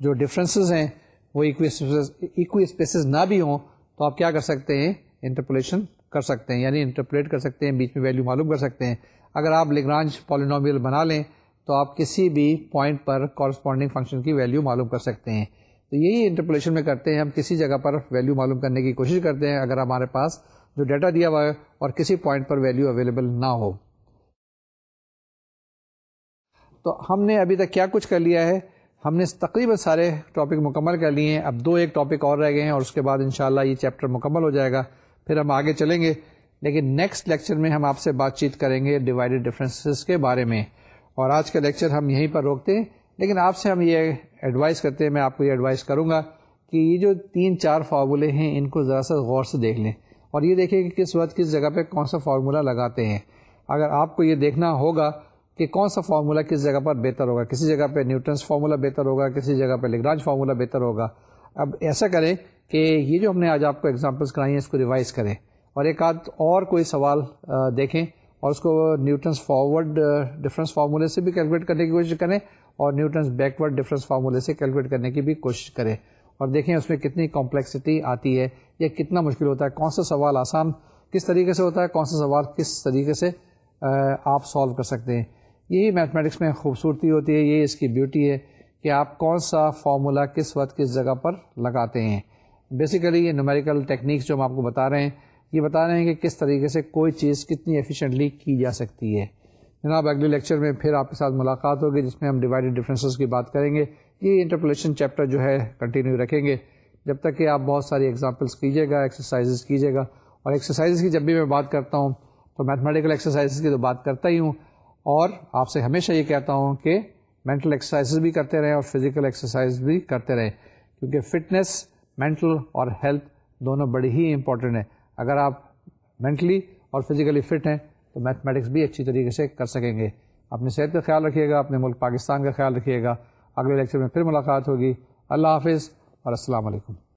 جو ڈفرینسز ہیں وہ ایکوی اسپیسیز نہ بھی ہوں تو آپ کیا کر سکتے ہیں؟ انٹرپولیشن کر سکتے ہیں یعنی انٹرپریٹ کر سکتے ہیں، بیچ میں ویلیو معلوم کر سکتے ہیں۔ اگر آپ لیگرانج پالینومیل بنا لیں تو آپ کسی بھی پوائنٹ پر کورسپونڈنگ فنکشن کی ویلیو معلوم کر سکتے ہیں۔ تو یہی انٹرپولیشن میں کرتے ہیں۔ ہم کسی جگہ پر ویلیو معلوم کرنے کی کوشش کرتے ہیں اگر ہمارے پاس جو ڈیٹا دیا ہوا ہے اور کسی پوائنٹ پر ویلیو اویلیبل نہ ہو۔ تو ہم نے ابھی تک کیا کچھ کر لیا ہے؟ ہم نے تقریباً سارے ٹاپک مکمل کر لیے ہیں۔ اب دو ایک ٹاپک اور رہ گئے ہیں اور اس کے بعد انشاءاللہ یہ چیپٹر مکمل ہو جائے گا۔ پھر ہم آگے چلیں گے۔ لیکن نیکسٹ لیکچر میں ہم آپ سے بات چیت کریں گے ڈیوائڈیڈ ڈفرینسز کے بارے میں۔ اور آج کا لیکچر ہم یہیں پر روکتے ہیں۔ لیکن آپ سے ہم یہ ایڈوائز کرتے ہیں، میں آپ کو یہ ایڈوائز کروں گا کہ یہ جو تین چار فارمولے ہیں، ان کو ذرا سا غور سے دیکھ لیں۔ اور یہ دیکھیں کہ کس وقت کس جگہ پہ کون سا فارمولہ لگاتے ہیں۔ اگر آپ کو یہ دیکھنا ہوگا کہ کون سا فارمولہ کس جگہ پر بہتر ہوگا، کسی جگہ پہ نیوٹنس فارمولہ بہتر ہوگا، کسی جگہ پہ لگرانج فارمولہ بہتر ہوگا۔ اب ایسا کریں کہ یہ جو ہم نے آج آپ کو ایگزامپلس کرائی ہیں، اس کو ریوائز کریں۔ اور ایک آدھ اور کوئی سوال دیکھیں۔ اور اس کو نیوٹنس فارورڈ ڈفرینس فارمولے سے بھی کیلکولیٹ کرنے کی کوشش کریں اور نیوٹنس بیکورڈ ڈفرینس فارمولے سے کیلکولیٹ کرنے کی بھی کوشش کریں۔ اور دیکھیں اس میں کتنی کمپلیکسٹی آتی ہے یا کتنا مشکل ہوتا ہے، کون سا سوال آسان کس طریقے سے ہوتا ہے، کون سا سوال کس طریقے سے آپ سالو کر سکتے ہیں۔ یہی میتھمیٹکس میں خوبصورتی ہوتی ہے یہ اس کی بیوٹی ہے کہ آپ کون سا فارمولا کس وقت کس جگہ پر لگاتے ہیں۔ بیسیکلی یہ نومیریکل ٹیکنیکس جو ہم آپ کو بتا رہے ہیں یہ بتا رہے ہیں کہ کس طریقے سے کوئی چیز کتنی ایفیشینٹلی کی جا سکتی ہے۔ جناب اگلے لیکچر میں پھر آپ کے ساتھ ملاقات ہوگی، جس میں ہم ڈیوائڈیڈ ڈفرینسز کی بات کریں گے۔ یہ انٹرپولیشن چیپٹر جو ہے کنٹینیو رکھیں گے۔ جب تک کہ آپ بہت ساری ایگزامپلس کیجیے گا ایکسرسائزز کیجیے گا۔ اور ایکسرسائز کی جب بھی میں بات کرتا ہوں، تو میتھمیٹیکل ایکسرسائز کی تو بات کرتا ہی ہوں۔ اور آپ سے ہمیشہ یہ کہتا ہوں کہ مینٹل ایکسرسائز بھی کرتے رہیں اور فزیکل ایکسرسائز بھی کرتے رہیں۔ کیونکہ فٹنس مینٹل اور ہیلتھ دونوں بڑی ہی امپورٹنٹ ہیں۔ اگر آپ مینٹلی اور فزیکلی فٹ ہیں، تو میتھمیٹکس بھی اچھی طریقے سے کر سکیں گے۔ اپنی صحت کا خیال رکھیے گا، اپنے ملک پاکستان کا خیال رکھیے گا۔ اگلے لیکچر میں پھر ملاقات ہوگی۔ اللہ حافظ اور السلام علیکم۔